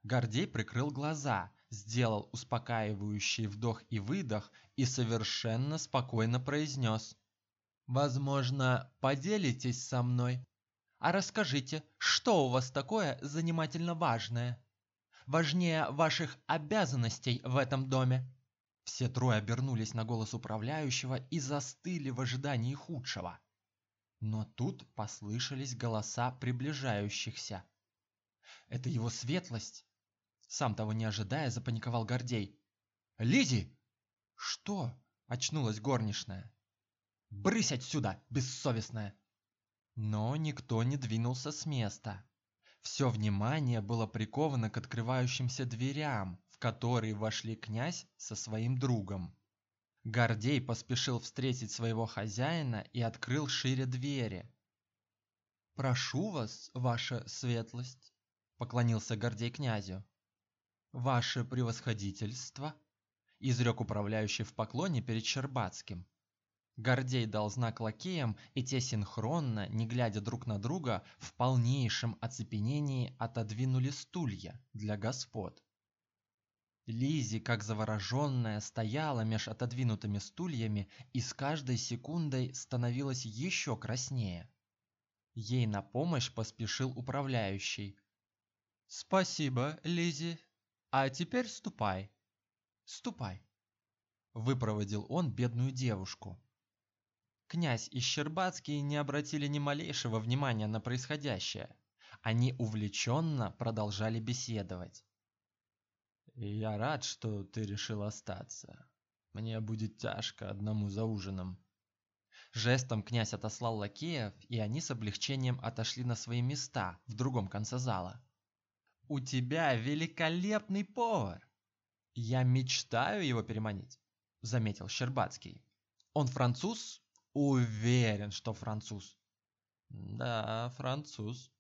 Гордей прикрыл глаза, сделал успокаивающий вдох и выдох и совершенно спокойно произнес: "Возможно, поделитесь со мной. А расскажите, что у вас такое занимательно важное? Важнее ваших обязанностей в этом доме?" Все трое обернулись на голос управляющего и застыли в ожидании худшего. Но тут послышались голоса приближающихся. Это его светлость. Сам того не ожидая, запаниковал Гордей. Лизи! Что? Очнулась горничная. Брысь отсюда, бессовестная! Но никто не двинулся с места. Все внимание было приковано к открывающимся дверям, который вошли князь со своим другом. Гордей поспешил встретить своего хозяина и открыл шире двери. Прошу вас, ваша светлость, поклонился Гордей князю. Ваше превосходительство, изрек управляющий в поклоне перед Щербацким. Гордей дал знак лакеям, и те синхронно, не глядя друг на друга, в полнейшем оцепенении отодвинули стулья для господ. Лизи, как завороженная, стояла меж отодвинутыми стульями и с каждой секундой становилась еще краснее. Ей на помощь поспешил управляющий. Спасибо, Лизи. А теперь ступай. Ступай. Выпроводил он бедную девушку. Князь и Щербацкий не обратили ни малейшего внимания на происходящее. Они увлеченно продолжали беседовать. Я рад, что ты решил остаться. Мне будет тяжко одному за ужином. Жестом князь отослал лакеев, и они с облегчением отошли на свои места в другом конце зала. У тебя великолепный повар. Я мечтаю его переманить, заметил Щербацкий. Он француз? Уверен, что француз. Да, француз,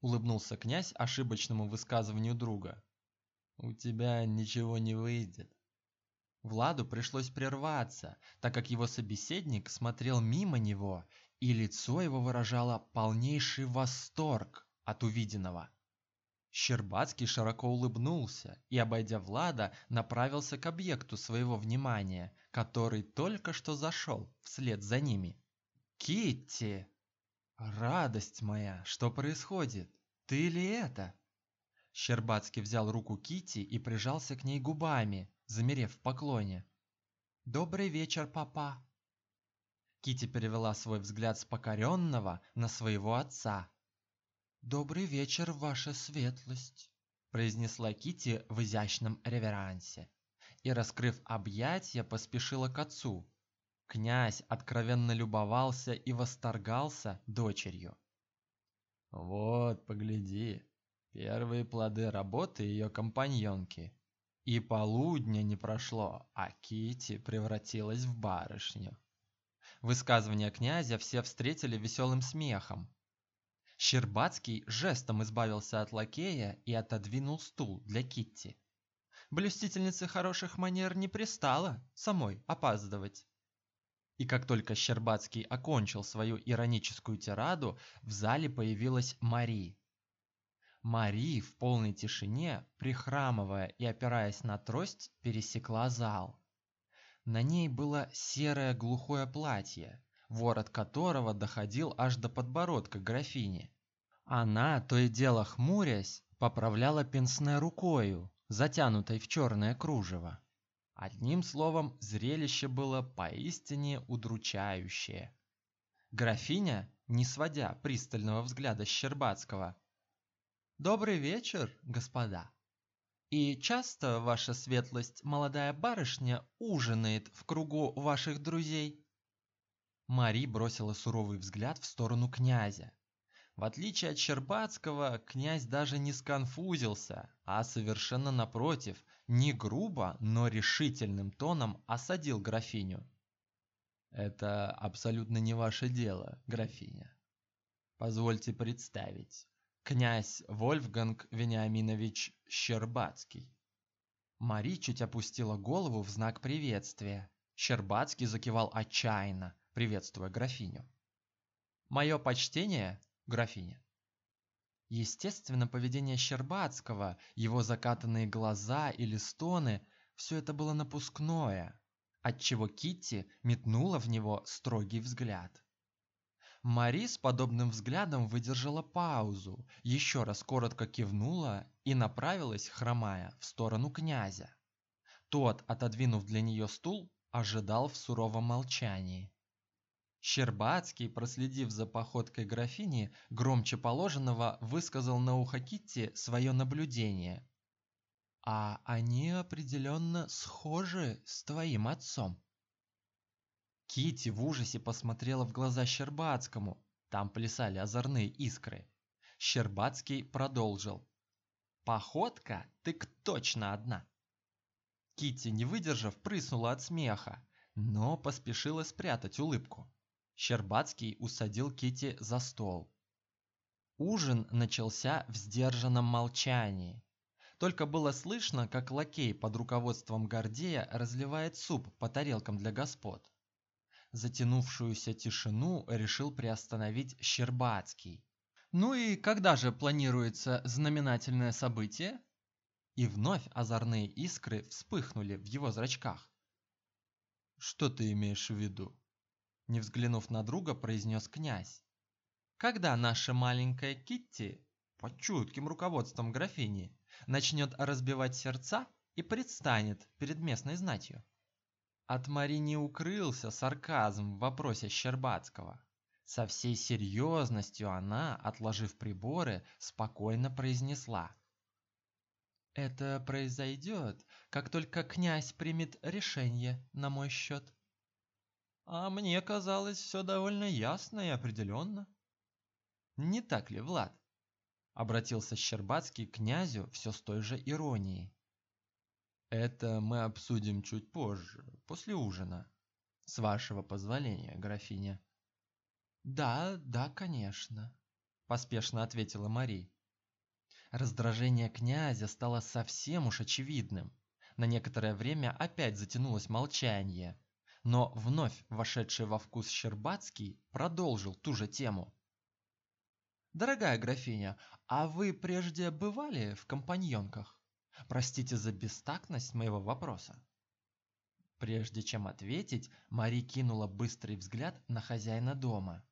улыбнулся князь ошибочному высказыванию друга. У тебя ничего не выйдет. Владу пришлось прерваться, так как его собеседник смотрел мимо него и лицо его выражало полнейший восторг от увиденного. Щербацкий широко улыбнулся и, обойдя Влада, направился к объекту своего внимания, который только что зашел вслед за ними. Китти, радость моя, что происходит? Ты ли это? Щербацкий взял руку Китти и прижался к ней губами, замерев в поклоне. Добрый вечер, папа. Китти перевела свой взгляд с покоренного на своего отца. Добрый вечер, ваша светлость, произнесла Китти в изящном реверансе и, раскрыв объятия, поспешила к отцу. Князь откровенно любовался и восторгался дочерью. Вот, погляди, первые плоды работы ее компаньонки. И полудня не прошло, а Кити превратилась в барышню. Высказывание князя все встретили веселым смехом. Щербацкий жестом избавился от лакея и отодвинул стул для Китти. Блюстительнице хороших манер не пристало самой опаздывать. И как только Щербацкий окончил свою ироническую тираду, в зале появилась Мари. Мари в полной тишине, прихрамывая и опираясь на трость, пересекла зал. На ней было серое глухое платье, ворот которого доходил аж до подбородка графини. Она, то и дело хмурясь, поправляла пенсне рукою, затянутой в черное кружево. Одним словом, зрелище было поистине удручающее. Графиня, не сводя пристального взгляда с Щербацкого: "Добрый вечер, господа. И часто ваша светлость, молодая барышня, ужинает в кругу ваших друзей?" Мари бросила суровый взгляд в сторону князя. В отличие от Щербацкого, князь даже не сконфузился, а совершенно напротив, не грубо, но решительным тоном осадил графиню. Это абсолютно не ваше дело, графиня. Позвольте представить. Князь Вольфганг Вениаминович Щербацкий. Мари чуть опустила голову в знак приветствия. Щербацкий закивал отчаянно, приветствуя графиню. Мое почтение, графиня. Естественно, поведение Щербацкого, его закатанные глаза или стоны все это было напускное, отчего Китти метнула в него строгий взгляд. Мари с подобным взглядом выдержала паузу, еще раз коротко кивнула и направилась, хромая, в сторону князя. Тот, отодвинув для нее стул, ожидал в суровом молчании. Щербацкий, проследив за походкой графини, громче положенного высказал на ухо Китти свое наблюдение. А они определенно схожи с твоим отцом. Китти в ужасе посмотрела в глаза Щербацкому. Там плясали озорные искры. Щербацкий продолжил: "Походка, ты точно одна". Китти, не выдержав, прыснула от смеха, но поспешила спрятать улыбку. Щербацкий усадил Кити за стол. Ужин начался в сдержанном молчании. Только было слышно, как лакей под руководством Гордея разливает суп по тарелкам для господ. Затянувшуюся тишину решил приостановить Щербацкий. Ну и когда же планируется знаменательное событие? И вновь озорные искры вспыхнули в его зрачках. Что ты имеешь в виду? Не взглянув на друга, произнес князь. Когда наша маленькая Китти под чутким руководством графини начнет разбивать сердца и предстанет перед местной знатью. От Мари не укрылся сарказм в вопросе Щербацкого. Со всей серьезностью она, отложив приборы, спокойно произнесла: "Это произойдет, как только князь примет решение на мой счет. А мне казалось все довольно ясно и определенно. Не так ли, Влад? Обратился Щербацкий к князю все с той же иронией. Это мы обсудим чуть позже, после ужина. С вашего позволения, графиня. Да, да, конечно, поспешно ответила Мари. Раздражение князя стало совсем уж очевидным. На некоторое время опять затянулось молчание но вновь вошедший во вкус Щербацкий продолжил ту же тему. Дорогая графиня, а вы прежде бывали в компаньонках? Простите за бестактность моего вопроса. Прежде чем ответить, Мари кинула быстрый взгляд на хозяина дома.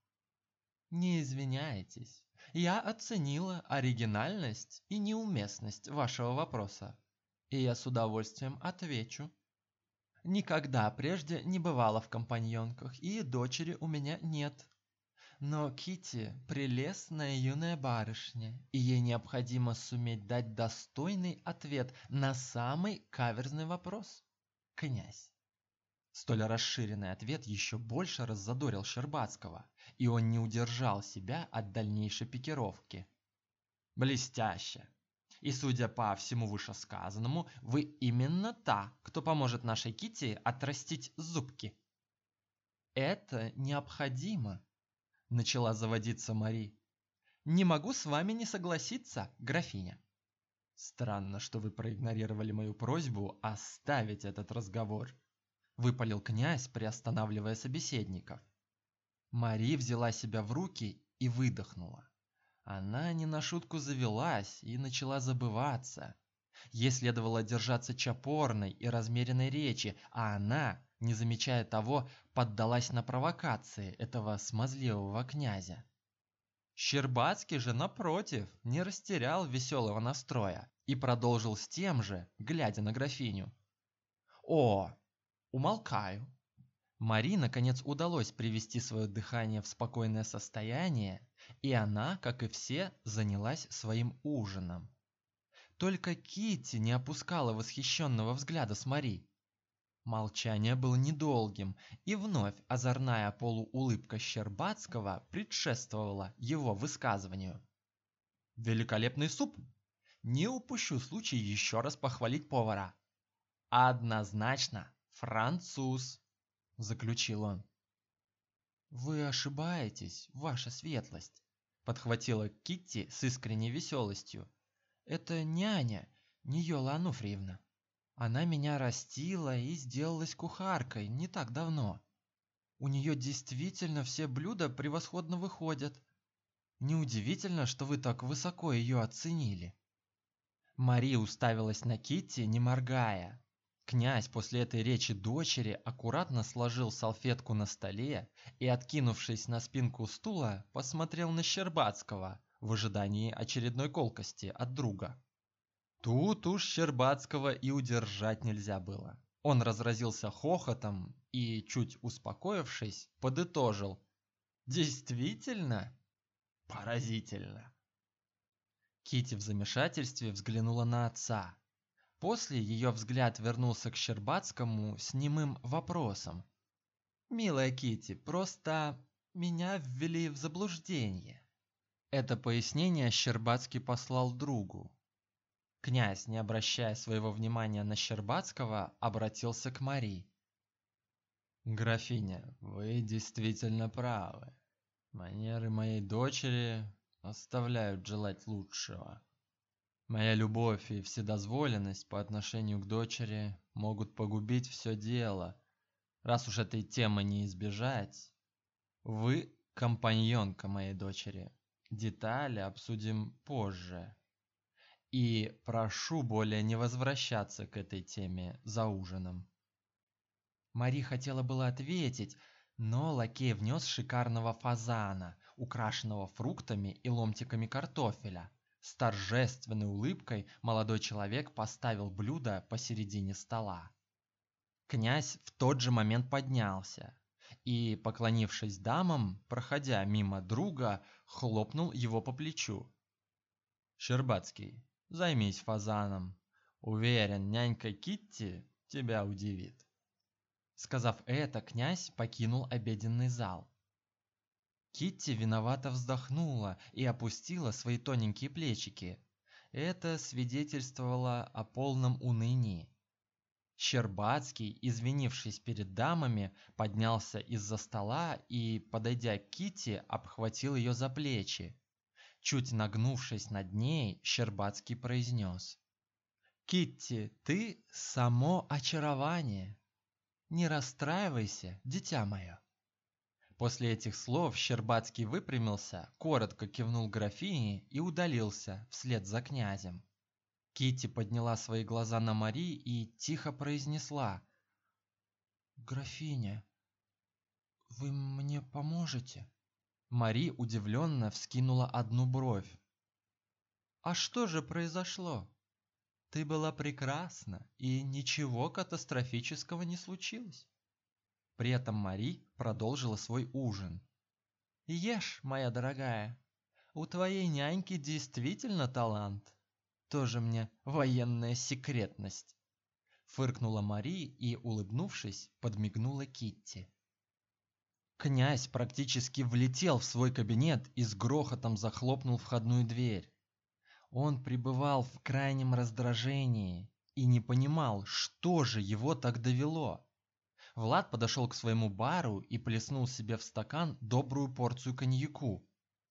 Не извиняйтесь, я оценила оригинальность и неуместность вашего вопроса, и я с удовольствием отвечу. Никогда прежде не бывала в компаньонках, и дочери у меня нет. Но Кити прелестная юная барышня, и ей необходимо суметь дать достойный ответ на самый каверзный вопрос. Князь. Столь расширенный ответ еще больше раззадорил Щербацкого, и он не удержал себя от дальнейшей пикировки. Блестяще. И судя по всему вышесказанному, вы именно та, кто поможет нашей Кити отрастить зубки. Это необходимо, начала заводиться Мари. Не могу с вами не согласиться, графиня. Странно, что вы проигнорировали мою просьбу оставить этот разговор выпалил князь, приостанавливая собеседников. Мари взяла себя в руки и выдохнула. Она не на шутку завелась и начала забываться. Ей следовало держаться чопорной и размеренной речи, а она, не замечая того, поддалась на провокации этого смазливого князя. Щербацкий же напротив не растерял веселого настроя и продолжил с тем же, глядя на графиню. О, Умолкаю. Мари наконец удалось привести свое дыхание в спокойное состояние, и она, как и все, занялась своим ужином. Только Кити не опускала восхищенного взгляда с Мари. Молчание было недолгим, и вновь озорная полуулыбка Щербацкого предшествовала его высказыванию. Великолепный суп. Не упущу случай еще раз похвалить повара. Однозначно француз, заключил он. Вы ошибаетесь, ваша светлость, подхватила Китти с искренней веселостью. Это няня, не Йола Ануфриевна. Она меня растила и сделалась кухаркой не так давно. У нее действительно все блюда превосходно выходят. Неудивительно, что вы так высоко ее оценили. Мария уставилась на Китти, не моргая, Князь после этой речи дочери аккуратно сложил салфетку на столе и, откинувшись на спинку стула, посмотрел на Щербацкого в ожидании очередной колкости от друга. Тут уж Щербацкого и удержать нельзя было. Он разразился хохотом и, чуть успокоившись, подытожил: "Действительно, поразительно". Кити в замешательстве взглянула на отца, После ее взгляд вернулся к Щербацкому с немым вопросом. Милая Кити, просто меня ввели в заблуждение. Это пояснение Щербацкий послал другу. Князь, не обращая своего внимания на Щербацкого, обратился к Мари. Графиня, вы действительно правы. Манеры моей дочери оставляют желать лучшего. Моя любовь и вседозволенность по отношению к дочери могут погубить все дело. Раз уж этой темы не избежать, вы компаньонка моей дочери. Детали обсудим позже. И прошу более не возвращаться к этой теме за ужином. Мари хотела было ответить, но лакей внес шикарного фазана, украшенного фруктами и ломтиками картофеля. С торжественной улыбкой молодой человек поставил блюдо посередине стола. Князь в тот же момент поднялся и, поклонившись дамам, проходя мимо друга, хлопнул его по плечу. Щербацкий, займись фазаном. Уверен, нянька Китти тебя удивит. Сказав это, князь покинул обеденный зал. Китти виновато вздохнула и опустила свои тоненькие плечики. Это свидетельствовало о полном унынии. Щербацкий, извинившись перед дамами, поднялся из-за стола и, подойдя к Китти, обхватил ее за плечи. Чуть нагнувшись над ней, Щербацкий произнес: "Китти, ты само очарование". Не расстраивайся, дитя мое. После этих слов Щербацкий выпрямился, коротко кивнул графине и удалился вслед за князем. Кити подняла свои глаза на Мари и тихо произнесла: "Графиня, вы мне поможете?" Мари удивленно вскинула одну бровь. А что же произошло? Ты была прекрасна, и ничего катастрофического не случилось. При этом Мари продолжила свой ужин. Ешь, моя дорогая. У твоей няньки действительно талант. Тоже мне военная секретность. Фыркнула Мари и, улыбнувшись, подмигнула Китти. Князь практически влетел в свой кабинет и с грохотом захлопнул входную дверь. Он пребывал в крайнем раздражении и не понимал, что же его так довело. Влад подошел к своему бару и плеснул себе в стакан добрую порцию коньяку.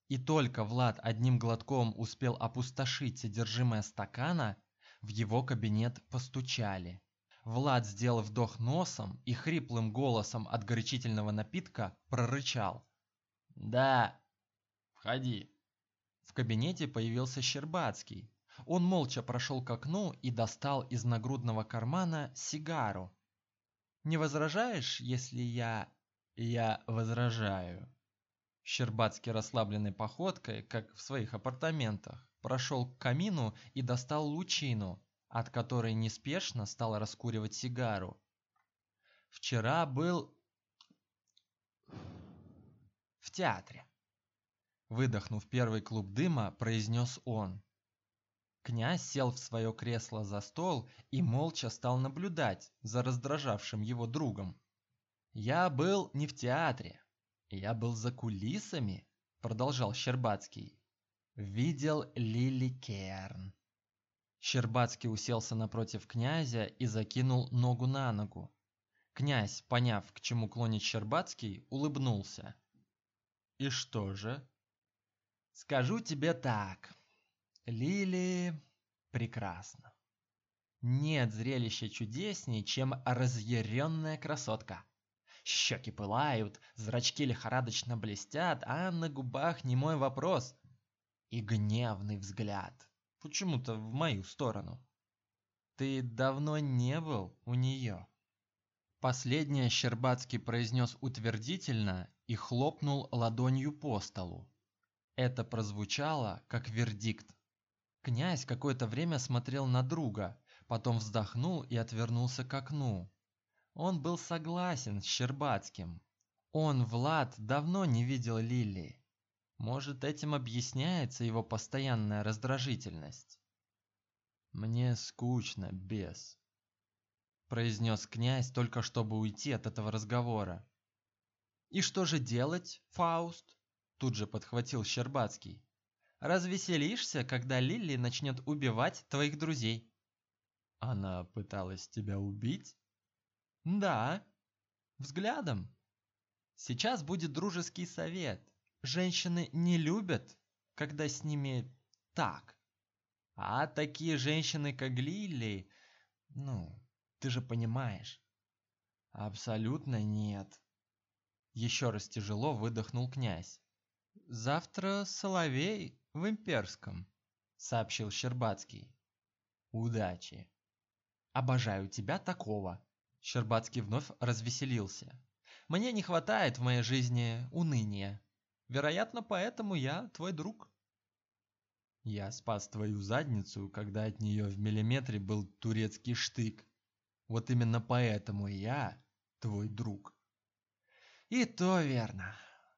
И только Влад одним глотком успел опустошить содержимое стакана, в его кабинет постучали. Влад сделал вдох носом и хриплым голосом от горячительного напитка прорычал: "Да, входи" кабинете появился Щербацкий. Он молча прошел к окну и достал из нагрудного кармана сигару. Не возражаешь, если я я возражаю. Щербацкий расслабленной походкой, как в своих апартаментах, прошел к камину и достал лучину, от которой неспешно стал раскуривать сигару. Вчера был в театре. Выдохнув первый клуб дыма, произнес он. Князь сел в свое кресло за стол и молча стал наблюдать за раздражавшим его другом. Я был не в театре, я был за кулисами, продолжал Щербацкий. Видел Лили Керн. Щербацкий уселся напротив князя и закинул ногу на ногу. Князь, поняв, к чему клонит Щербацкий, улыбнулся. И что же? Скажу тебе так. Лили прекрасна. Нет зрелища чудеснее, чем разъяренная красотка. Щеки пылают, зрачки лихорадочно блестят, а на губах немой вопрос и гневный взгляд. Почему-то в мою сторону. Ты давно не был у нее. Последнее Щербацкий произнес утвердительно и хлопнул ладонью по столу. Это прозвучало как вердикт. Князь какое-то время смотрел на друга, потом вздохнул и отвернулся к окну. Он был согласен с Щербацким. Он, Влад, давно не видел Лили. Может, этим объясняется его постоянная раздражительность. Мне скучно, без произнес князь только чтобы уйти от этого разговора. И что же делать, Фауст? Тут же подхватил Щербацкий. Развеселишься, когда Лилли начнет убивать твоих друзей. Она пыталась тебя убить? Да. Взглядом. Сейчас будет дружеский совет. Женщины не любят, когда с ними так. А такие женщины, как Лилли, ну, ты же понимаешь. Абсолютно нет. Еще раз тяжело выдохнул князь. Завтра соловей в имперском, сообщил Щербацкий. Удачи. Обожаю тебя такого. Щербацкий вновь развеселился. Мне не хватает в моей жизни уныния. Вероятно, поэтому я твой друг. Я спас твою задницу, когда от нее в миллиметре был турецкий штык. Вот именно поэтому я твой друг. И то верно.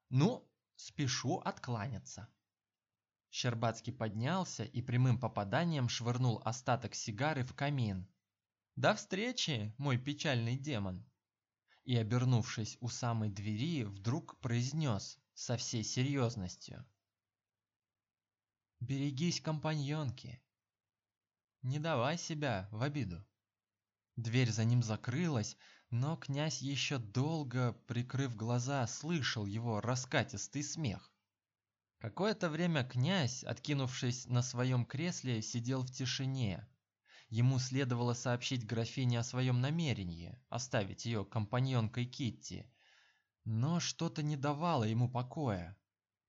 Ну, Спешу откланяться. Щербацкий поднялся и прямым попаданием швырнул остаток сигары в камин. До встречи, мой печальный демон. И обернувшись у самой двери, вдруг произнес со всей серьезностью: Берегись, компаньонки. Не давай себя в обиду. Дверь за ним закрылась, но князь еще долго, прикрыв глаза, слышал его раскатистый смех. Какое-то время князь, откинувшись на своем кресле, сидел в тишине. ему следовало сообщить графине о своем намерении оставить ее компаньонкой Китти, но что-то не давало ему покоя.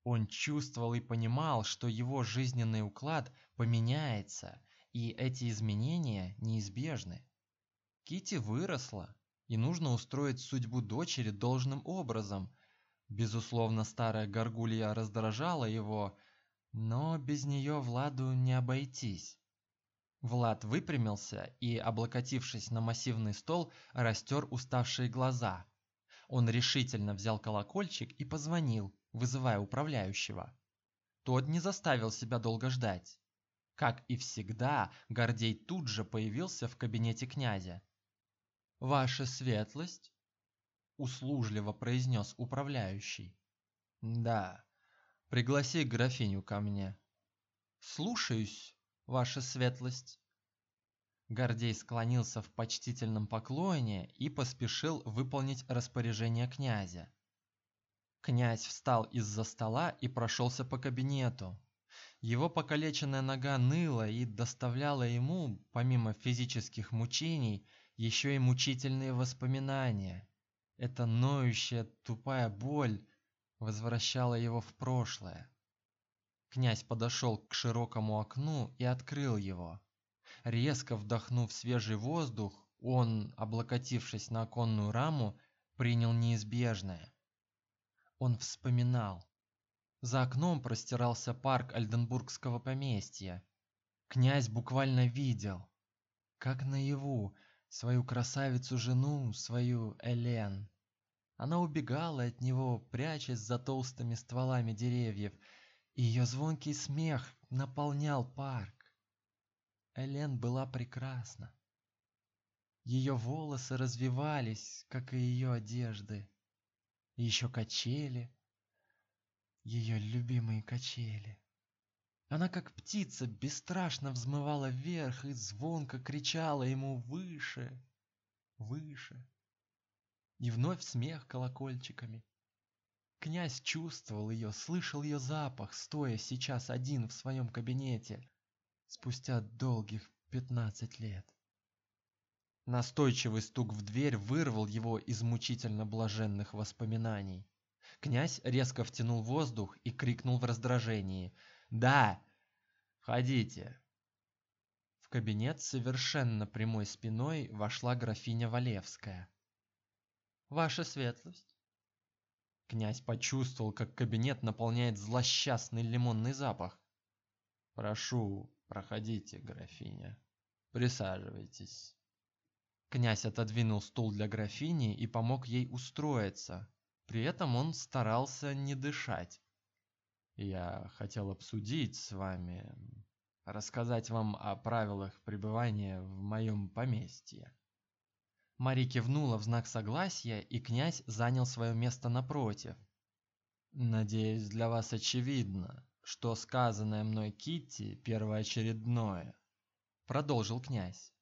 Он чувствовал и понимал, что его жизненный уклад поменяется, и эти изменения неизбежны. Кити выросла, и нужно устроить судьбу дочери должным образом. Безусловно, старая горгулья раздражала его, но без нее Владу не обойтись. Влад выпрямился и, облокотившись на массивный стол, растер уставшие глаза. Он решительно взял колокольчик и позвонил, вызывая управляющего. Тот не заставил себя долго ждать. Как и всегда, Гордей тут же появился в кабинете князя. Ваша светлость, услужливо произнес управляющий. Да. Пригласи графиню ко мне. Слушаюсь, ваша светлость. Гордей склонился в почтительном поклоне и поспешил выполнить распоряжение князя. Князь встал из-за стола и прошелся по кабинету. Его покалеченная нога ныла и доставляла ему, помимо физических мучений, еще и мучительные воспоминания. Эта ноющая тупая боль возвращала его в прошлое. Князь подошел к широкому окну и открыл его. Резко вдохнув свежий воздух, он, облокотившись на оконную раму, принял неизбежное. Он вспоминал. За окном простирался парк Альденбургского поместья. Князь буквально видел, как наяву, свою красавицу-жену, свою Элен. Она убегала от него, прячась за толстыми стволами деревьев, и ее звонкий смех наполнял парк. Элен была прекрасна. Ее волосы развивались, как и ее одежды. И еще качели, ее любимые качели. Она как птица бесстрашно взмывала вверх и звонко кричала ему выше, выше. И вновь смех колокольчиками. Князь чувствовал ее, слышал ее запах, стоя сейчас один в своем кабинете, спустя долгих пятнадцать лет. Настойчивый стук в дверь вырвал его из мучительно блаженных воспоминаний. Князь резко втянул воздух и крикнул в раздражении: да, входите. В кабинет совершенно прямой спиной вошла графиня Валевская. Ваша светлость. Князь почувствовал, как кабинет наполняет злосчастный лимонный запах. Прошу, проходите, графиня. Присаживайтесь. Князь отодвинул стул для графини и помог ей устроиться. При этом он старался не дышать. Я хотел обсудить с вами, рассказать вам о правилах пребывания в моем поместье. Мари кивнула в знак согласия, и князь занял свое место напротив. Надеюсь, для вас очевидно, что сказанное мной Китти первоочередное, продолжил князь.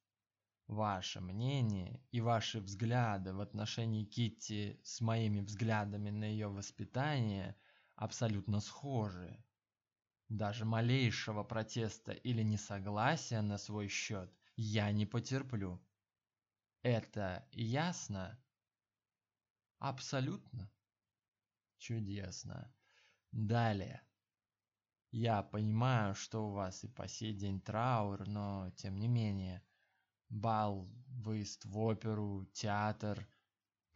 Ваше мнение и ваши взгляды в отношении Китти с моими взглядами на ее воспитание – абсолютно схожи. Даже малейшего протеста или несогласия на свой счет я не потерплю. Это ясно? Абсолютно. Чудесно. Далее. Я понимаю, что у вас и по сей день траур, но тем не менее бал, выезд в оперу, театр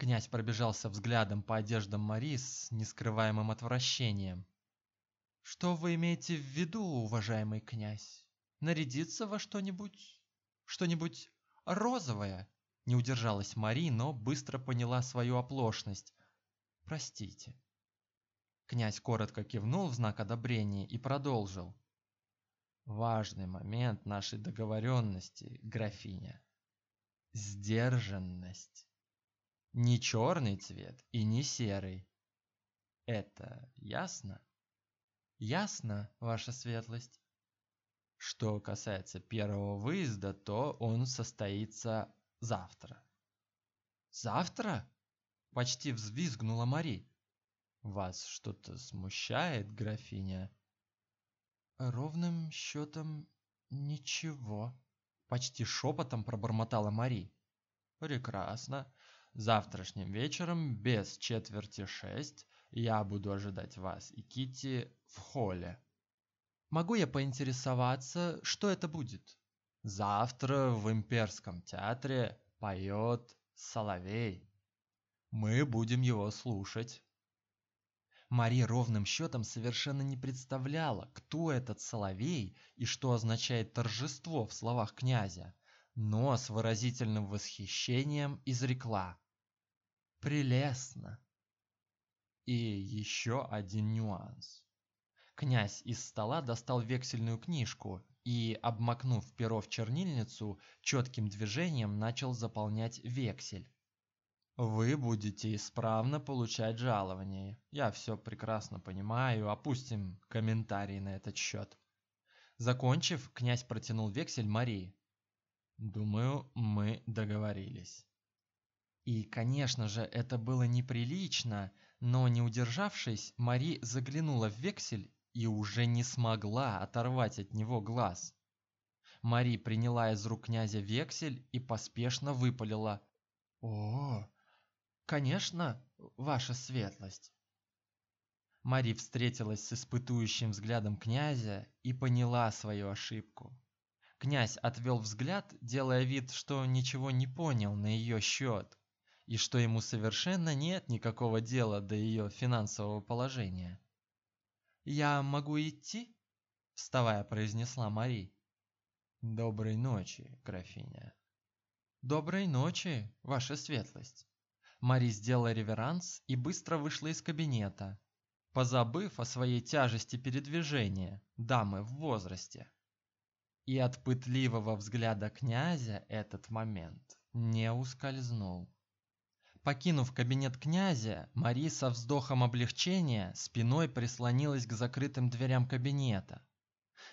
Князь пробежался взглядом по одеждам Мари с нескрываемым отвращением. Что вы имеете в виду, уважаемый князь? Нарядиться во что-нибудь, что-нибудь розовое? Не удержалась Мари, но быстро поняла свою оплошность. Простите. Князь коротко кивнул в знак одобрения и продолжил. Важный момент нашей договоренности, графиня. Сдержанность. Не черный цвет и не серый. Это ясно? Ясно, ваша светлость. Что касается первого выезда, то он состоится завтра. Завтра? Почти взвизгнула Мари. Вас что-то смущает, графиня? Ровным счетом ничего, почти шепотом пробормотала Мари. Прекрасно. Завтрашним вечером без четверти шесть я буду ожидать вас и Кити в холле. Могу я поинтересоваться, что это будет? Завтра в Имперском театре поет Соловей. Мы будем его слушать. Мария ровным счетом совершенно не представляла, кто этот Соловей и что означает торжество в словах князя, но с выразительным восхищением изрекла: "Прелестно". И еще один нюанс. Князь из стола достал вексельную книжку и, обмакнув перо в чернильницу, четким движением начал заполнять вексель. Вы будете исправно получать жалование. Я все прекрасно понимаю. Опустим комментарии на этот счет. Закончив, князь протянул вексель Марии. Думаю, мы договорились. И, конечно же, это было неприлично, но не удержавшись, Мари заглянула в вексель и уже не смогла оторвать от него глаз. Мари приняла из рук князя вексель и поспешно выпалила: "О, конечно, ваша светлость". Мари встретилась с испытующим взглядом князя и поняла свою ошибку. Князь отвел взгляд, делая вид, что ничего не понял на ее счет и что ему совершенно нет никакого дела до ее финансового положения. Я могу идти? вставая, произнесла Мари. Доброй ночи, графиня. Доброй ночи, ваша светлость. Мари сделала реверанс и быстро вышла из кабинета, позабыв о своей тяжести передвижения, дамы в возрасте. И от пытливого взгляда князя этот момент не ускользнул. Покинув кабинет князя, Мари со вздохом облегчения спиной прислонилась к закрытым дверям кабинета.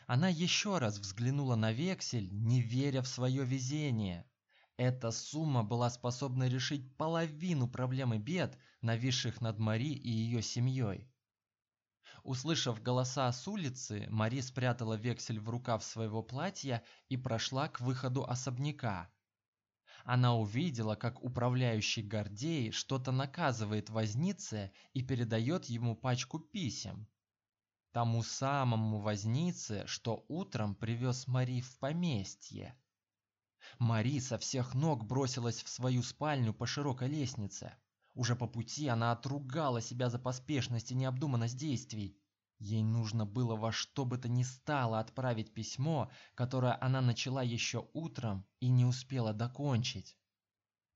Она еще раз взглянула на вексель, не веря в свое везение. Эта сумма была способна решить половину проблем и бед, нависших над Мари и ее семьей. Услышав голоса с улицы, Мари спрятала вексель в рукав своего платья и прошла к выходу особняка. Она увидела, как управляющий Гордей что-то наказывает вознице и передает ему пачку писем. Тому самому вознице, что утром привез Мари в поместье. Мари со всех ног бросилась в свою спальню по широкой лестнице. Уже по пути она отругала себя за поспешность и необдуманность действий. Ей нужно было во что бы то ни стало отправить письмо, которое она начала еще утром и не успела докончить.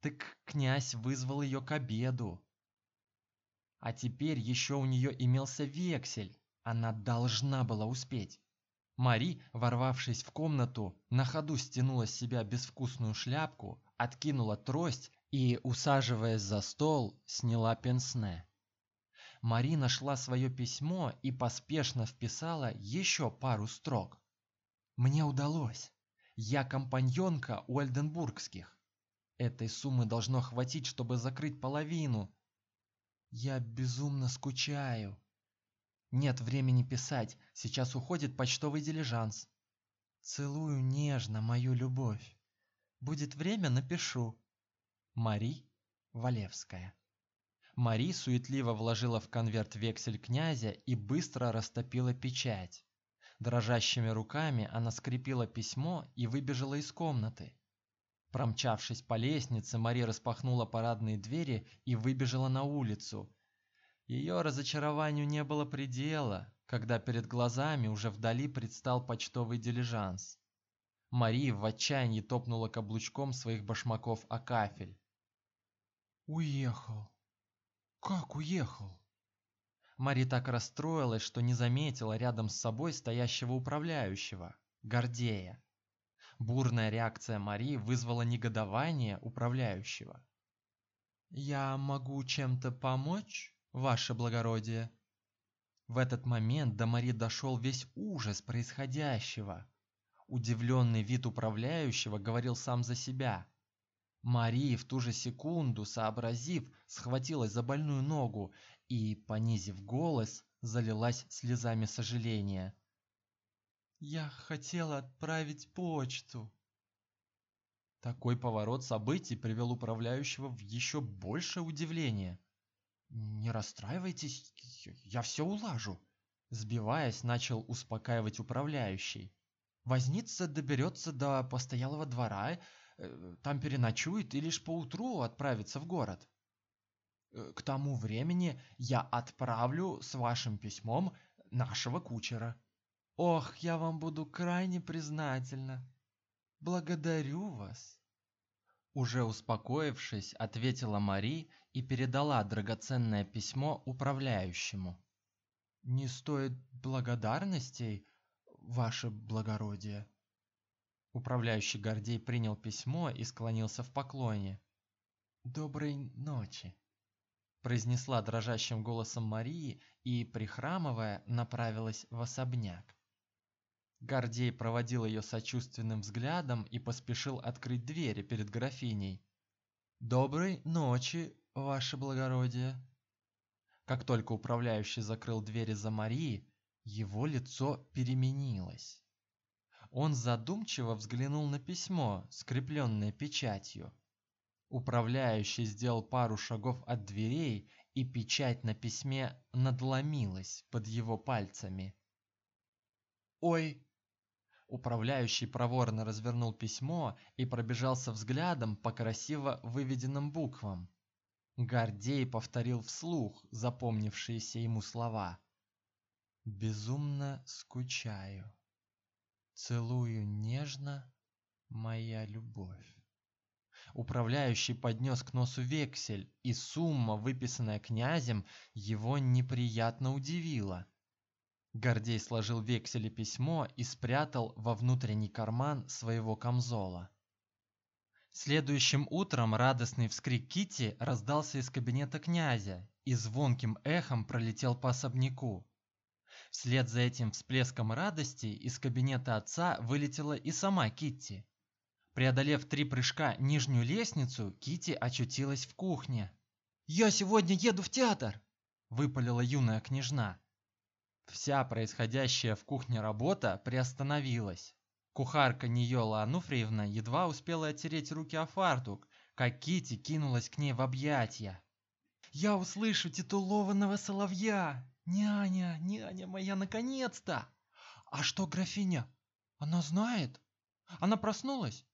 Так князь вызвал ее к обеду. А теперь еще у нее имелся вексель. Она должна была успеть. Мари, ворвавшись в комнату, на ходу стянула с себя безвкусную шляпку, откинула трость и, усаживаясь за стол, сняла пенсне. Мари нашла свое письмо и поспешно вписала еще пару строк. Мне удалось. Я компаньонка у Ольденбургских. Этой суммы должно хватить, чтобы закрыть половину. Я безумно скучаю. Нет времени писать. Сейчас уходит почтовый дилижанс. Целую нежно мою любовь. Будет время, напишу. Мари Валевская. Мари суетливо вложила в конверт вексель князя и быстро растопила печать. Дрожащими руками она скрепила письмо и выбежала из комнаты. Промчавшись по лестнице, Мари распахнула парадные двери и выбежала на улицу. Ее разочарованию не было предела, когда перед глазами уже вдали предстал почтовый дилижанс. Мари в отчаянии топнула каблучком своих башмаков о кафель. Уехал. Как уехал? Мари так расстроилась, что не заметила рядом с собой стоящего управляющего, Гордея. Бурная реакция Мари вызвала негодование управляющего. Я могу чем-то помочь, ваше благородие? В этот момент до Мари дошел весь ужас происходящего. Удивленный вид управляющего говорил сам за себя. Мари в ту же секунду, сообразив, схватилась за больную ногу и, понизив голос, залилась слезами сожаления. Я хотела отправить почту. Такой поворот событий привел управляющего в еще большее удивление. Не расстраивайтесь, я все улажу, сбиваясь, начал успокаивать управляющий. Возница доберется до постоялого двора, там переночует и лишь поутру отправится в город. Э, к тому времени я отправлю с вашим письмом нашего кучера. Ох, я вам буду крайне признательна. Благодарю вас. Уже успокоившись, ответила Мари и передала драгоценное письмо управляющему. Не стоит благодарностей, ваше благородие. Управляющий Гордей принял письмо и склонился в поклоне. Доброй ночи, произнесла дрожащим голосом Марии и, прихрамывая, направилась в особняк. Гордей проводил ее сочувственным взглядом и поспешил открыть двери перед графиней. Доброй ночи, ваше благородие. Как только управляющий закрыл двери за Марией, его лицо переменилось. Он задумчиво взглянул на письмо, скрепленное печатью. Управляющий сделал пару шагов от дверей, и печать на письме надломилась под его пальцами. Ой, Управляющий проворно развернул письмо и пробежался взглядом по красиво выведенным буквам. Гордей повторил вслух запомнившиеся ему слова. Безумно скучаю. Целую нежно, моя любовь. Управляющий поднес к носу вексель, и сумма, выписанная князем, его неприятно удивила. Гордей сложил вексель и письмо и спрятал во внутренний карман своего камзола. Следующим утром радостный вскрик Кити раздался из кабинета князя и звонким эхом пролетел по особняку. Вслед за этим всплеском радости из кабинета отца вылетела и сама Китти. Преодолев три прыжка нижнюю лестницу, Кити очутилась в кухне. "Я сегодня еду в театр", выпалила юная княжна. Вся происходящая в кухне работа приостановилась. Кухарка Ниола Ануфриевна едва успела оттереть руки о фартук, как Кити кинулась к ней в объятия. Я услышу титулованного соловья. Няня, няня моя, наконец-то. А что графиня? Она знает? Она проснулась?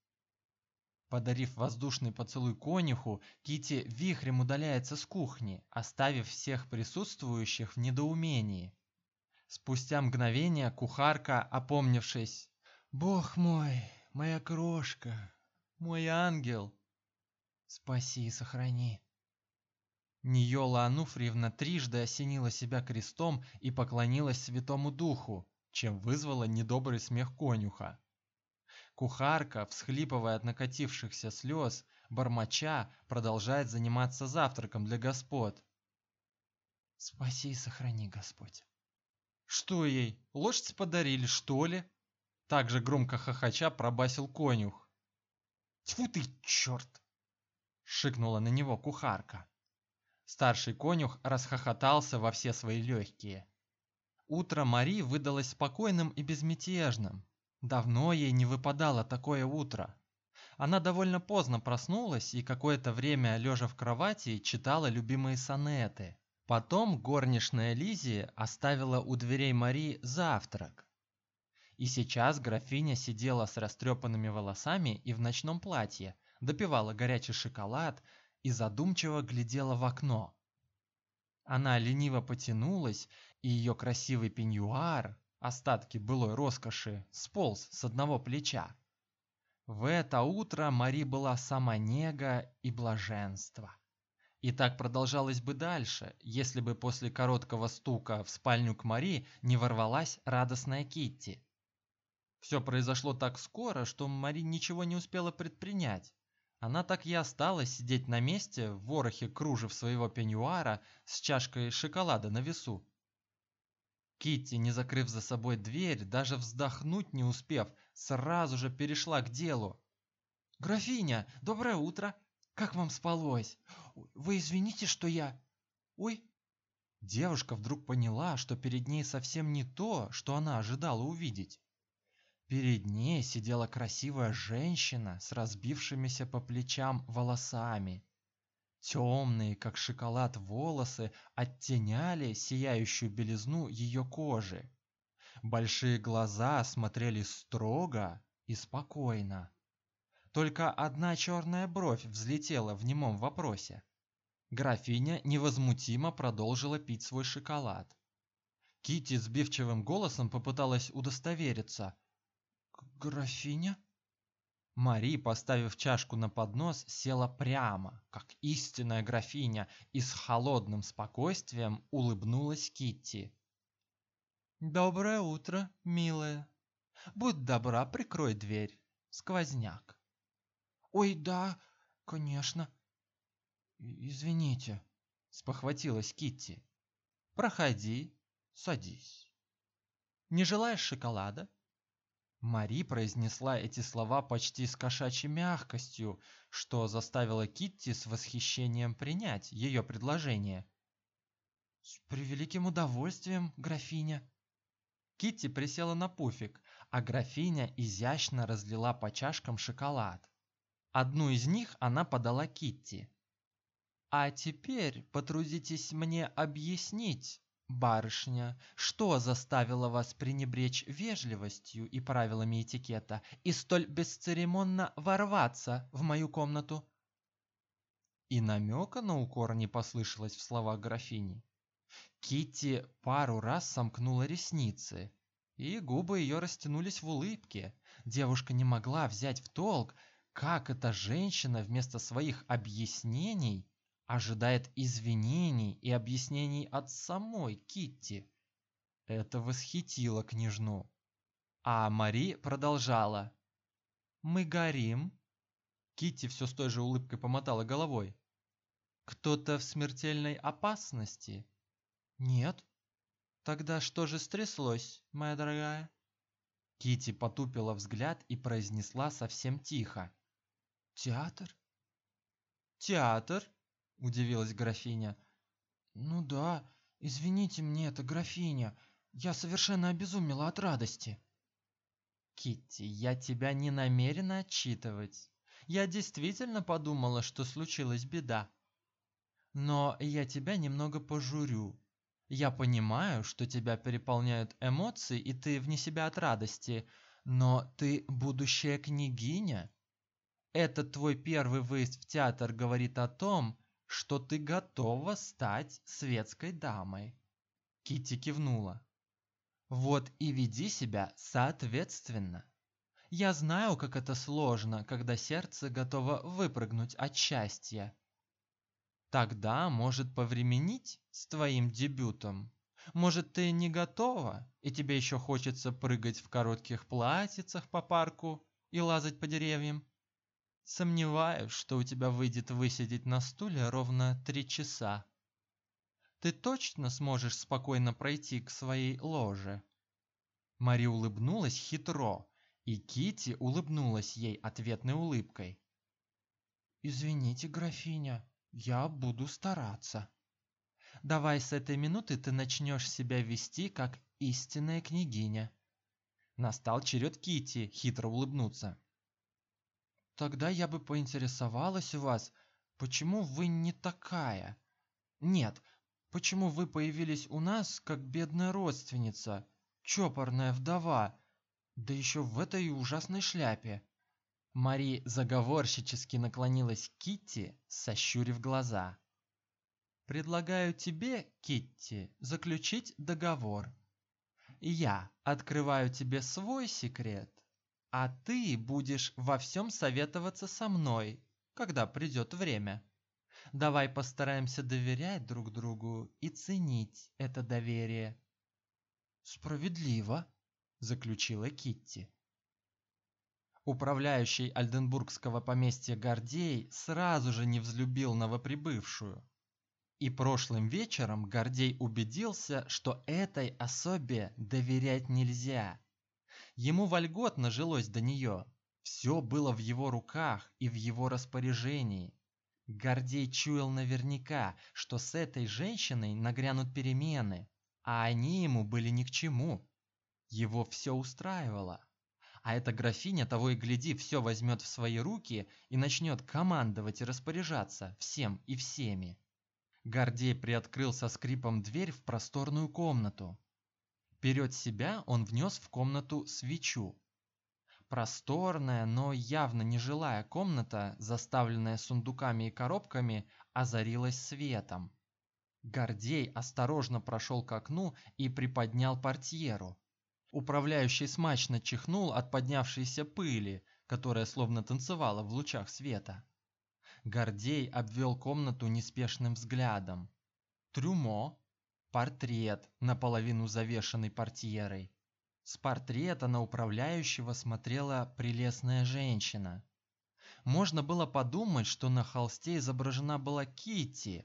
Подарив воздушный поцелуй конюху, Кити вихрем удаляется с кухни, оставив всех присутствующих в недоумении. Спустя мгновение кухарка, опомнившись: "Бог мой, моя крошка, мой ангел, спаси и сохрани". Ниола Ануфриевна трижды осенила себя крестом и поклонилась Святому Духу, чем вызвала недобрый смех конюха. Кухарка, всхлипывая от накатившихся слез, бормоча, продолжает заниматься завтраком для господ. Спаси и сохрани, Господь. Что ей, лошадь подарили, что ли? Так же громко хохоча пробасил конюх. Тьфу ты, черт! шикнула на него кухарка. Старший конюх расхохотался во все свои легкие. Утро Мари выдалось спокойным и безмятежным. Давно ей не выпадало такое утро. Она довольно поздно проснулась и какое-то время лежа в кровати читала любимые сонеты. Потом горничная Лизи оставила у дверей Мари завтрак. И сейчас графиня сидела с растрепанными волосами и в ночном платье, допивала горячий шоколад и задумчиво глядела в окно. Она лениво потянулась, и ее красивый пеньюар, остатки былой роскоши, сполз с одного плеча. В это утро Мари была сама нега и блаженство. И так продолжалось бы дальше, если бы после короткого стука в спальню к Мари не ворвалась радостная Китти. Все произошло так скоро, что Мари ничего не успела предпринять. Она так и осталась сидеть на месте в ворохе кружев своего пеньюара с чашкой шоколада на весу. Китти, не закрыв за собой дверь, даже вздохнуть не успев, сразу же перешла к делу. Графиня, доброе утро. Как вам спалось? Вы извините, что я Ой. Девушка вдруг поняла, что перед ней совсем не то, что она ожидала увидеть. Перед ней сидела красивая женщина с разбившимися по плечам волосами. Темные, как шоколад, волосы оттеняли сияющую белизну ее кожи. Большие глаза смотрели строго и спокойно. Только одна черная бровь взлетела в немом вопросе. Графиня невозмутимо продолжила пить свой шоколад. Кити сбивчивым голосом попыталась удостовериться. Графиня? Мари, поставив чашку на поднос, села прямо, как истинная графиня, и с холодным спокойствием улыбнулась Китти. Доброе утро, милая. Будь добра, прикрой дверь. Сквозняк. Ой, да, конечно. Извините, спохватилась Китти. Проходи, садись. Не желаешь шоколада? Мари произнесла эти слова почти с кошачьей мягкостью, что заставило Китти с восхищением принять ее предложение. С превеликим удовольствием, графиня. Китти присела на пуфик, а графиня изящно разлила по чашкам шоколад. Одну из них она подала Китти. А теперь потрудитесь мне объяснить, Барышня, что заставило вас пренебречь вежливостью и правилами этикета и столь бесцеремонно ворваться в мою комнату? И намека на укор не послышалось в словах графини. Китти пару раз сомкнула ресницы, и губы ее растянулись в улыбке. Девушка не могла взять в толк, как эта женщина вместо своих объяснений ожидает извинений и объяснений от самой Китти. Это восхитило княжну. А Мари продолжала: "Мы горим". Китти все с той же улыбкой помотала головой. Кто-то в смертельной опасности? Нет. Тогда что же стряслось, моя дорогая? Китти потупила взгляд и произнесла совсем тихо: "Театр". "Театр?" Удивилась графиня. Ну да, извините мне, это графиня. Я совершенно обезумела от радости. Китти, я тебя не намерена отчитывать. Я действительно подумала, что случилась беда. Но я тебя немного пожурю. Я понимаю, что тебя переполняют эмоции, и ты вне себя от радости, но ты будущая княгиня. Этот твой первый выезд в театр говорит о том, что ты готова стать светской дамой. Кити кивнула. Вот и веди себя соответственно. Я знаю, как это сложно, когда сердце готово выпрыгнуть от счастья. Тогда, может, повременить с твоим дебютом? Может, ты не готова, и тебе еще хочется прыгать в коротких платьицах по парку и лазать по деревьям? Сомневаюсь, что у тебя выйдет высидеть на стуле ровно три часа. Ты точно сможешь спокойно пройти к своей ложе? Мари улыбнулась хитро, и Кити улыбнулась ей ответной улыбкой. Извините, графиня, я буду стараться. Давай с этой минуты ты начнешь себя вести как истинная княгиня. Настал черед Кити хитро улыбнуться. Тогда я бы поинтересовалась у вас, почему вы не такая? Нет, почему вы появились у нас как бедная родственница, чопорная вдова, да еще в этой ужасной шляпе? Мари заговорщически наклонилась к Китти, сощурив глаза. Предлагаю тебе, Китти, заключить договор. Я открываю тебе свой секрет, а ты будешь во всем советоваться со мной, когда придет время. Давай постараемся доверять друг другу и ценить это доверие. Справедливо, заключила Китти. Управляющий Альденбургского поместья Гордей сразу же не взлюбил новоприбывшую. И прошлым вечером Гордей убедился, что этой особе доверять нельзя. Ему вольготно жилось до нее. Все было в его руках и в его распоряжении. Гордей чуял наверняка, что с этой женщиной нагрянут перемены, а они ему были ни к чему. Его все устраивало. А эта графиня того и гляди все возьмет в свои руки и начнет командовать и распоряжаться всем и всеми. Гордей приоткрыл со скрипом дверь в просторную комнату. Вперед себя он внес в комнату свечу. Просторная, но явно нежилая комната, заставленная сундуками и коробками, озарилась светом. Гордей осторожно прошел к окну и приподнял портьеру. Управляющий смачно чихнул от поднявшейся пыли, которая словно танцевала в лучах света. Гордей обвел комнату неспешным взглядом. Трюмо, портрет, наполовину завешенный портьерой. С портрета на управляющего смотрела прелестная женщина. Можно было подумать, что на холсте изображена была Китти,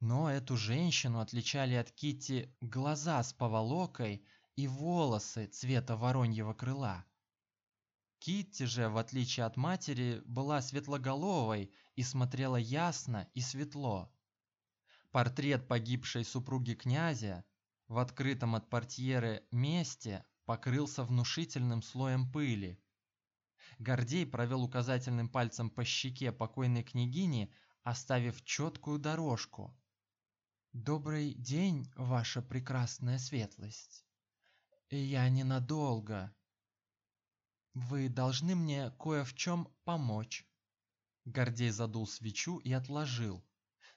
но эту женщину отличали от Китти глаза с поволокой и волосы цвета вороньего крыла. Китти же, в отличие от матери, была светлоголовой и смотрела ясно и светло. Портрет погибшей супруги князя в открытом от портьеры месте покрылся внушительным слоем пыли. Гордей провел указательным пальцем по щеке покойной княгини, оставив четкую дорожку. Добрый день, ваша прекрасная светлость. Я ненадолго. Вы должны мне кое в чем помочь. Гордей задул свечу и отложил.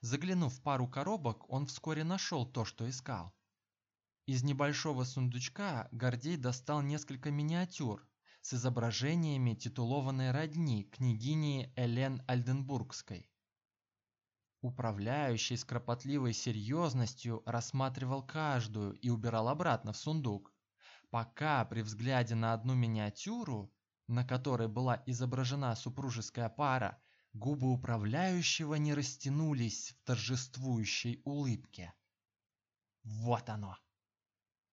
Заглянув в пару коробок, он вскоре нашел то, что искал. Из небольшого сундучка Гордей достал несколько миниатюр с изображениями титулованной родни княгини Элен Альденбургской. Управляющий с кропотливой серьезностью рассматривал каждую и убирал обратно в сундук пока при взгляде на одну миниатюру, на которой была изображена супружеская пара, губы управляющего не растянулись в торжествующей улыбке. Вот оно.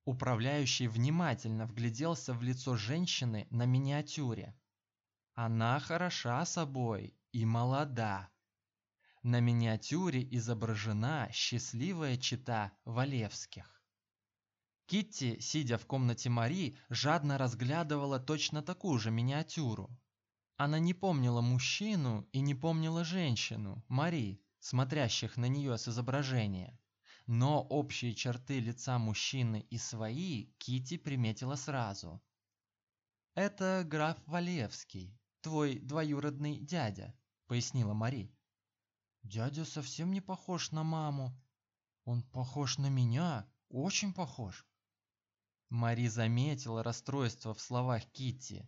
Управляющий внимательно вгляделся в лицо женщины на миниатюре. Она хороша собой и молода. На миниатюре изображена счастливая чета Валевских. Китти, сидя в комнате Мари, жадно разглядывала точно такую же миниатюру. Она не помнила мужчину и не помнила женщину, Мари, смотрящих на нее с изображения. Но общие черты лица мужчины и свои Китти приметила сразу. Это граф Валевский, твой двоюродный дядя, пояснила Мари. Дядя совсем не похож на маму. Он похож на меня, очень похож. Мари заметила расстройство в словах Китти.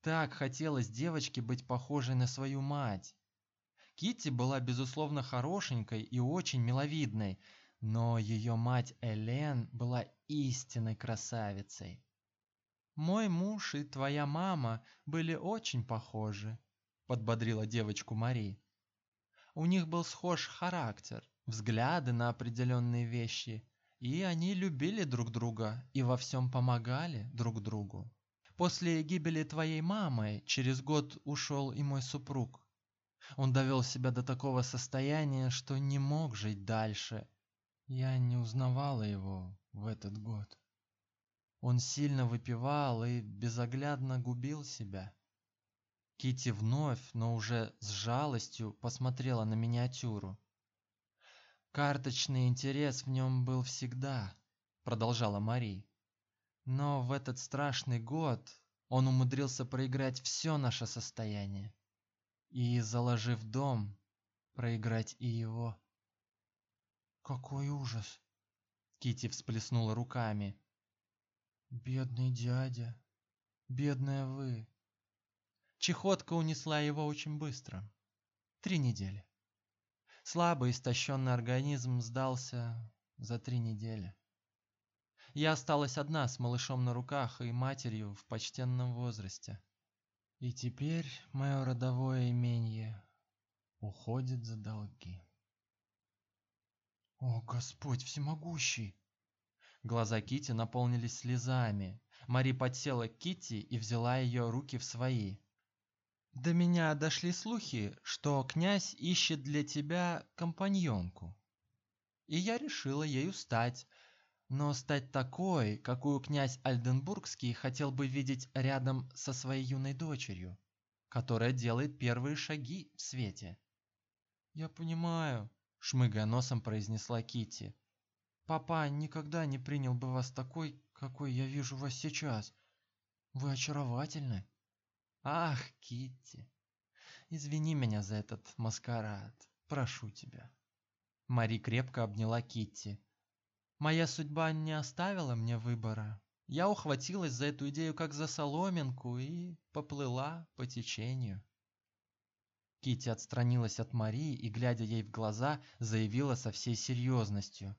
Так хотелось девочке быть похожей на свою мать. Китти была безусловно хорошенькой и очень миловидной, но ее мать Элен была истинной красавицей. Мой муж и твоя мама были очень похожи, подбодрила девочку Мари. У них был схож характер, взгляды на определенные вещи и они любили друг друга и во всем помогали друг другу. После гибели твоей мамы через год ушел и мой супруг. Он довел себя до такого состояния, что не мог жить дальше. Я не узнавала его в этот год. Он сильно выпивал и безоглядно губил себя. Кити вновь, но уже с жалостью посмотрела на миниатюру. Карточный интерес в нем был всегда, продолжала Мари. Но в этот страшный год он умудрился проиграть все наше состояние и, заложив дом, проиграть и его. Какой ужас! Кити всплеснула руками. Бедный дядя, бедная вы. Чехотка унесла его очень быстро. Три недели. Слабый, истощенный организм сдался за три недели. Я осталась одна с малышом на руках и матерью в почтенном возрасте. И теперь мое родовое имение уходит за долги. О, Господь всемогущий! Глаза Кити наполнились слезами. Мари подсела к Кити и взяла ее руки в свои. До меня дошли слухи, что князь ищет для тебя компаньонку. И я решила ею стать. Но стать такой, какую князь Альденбургский хотел бы видеть рядом со своей юной дочерью, которая делает первые шаги в свете. Я понимаю, шмыгая носом произнесла Кити. Папа никогда не принял бы вас такой, какой я вижу вас сейчас. Вы очаровательны. Ах, Китти, извини меня за этот маскарад, прошу тебя. Мари крепко обняла Китти. Моя судьба не оставила мне выбора. Я ухватилась за эту идею как за соломинку и поплыла по течению. Китти отстранилась от Марии и, глядя ей в глаза, заявила со всей серьезностью: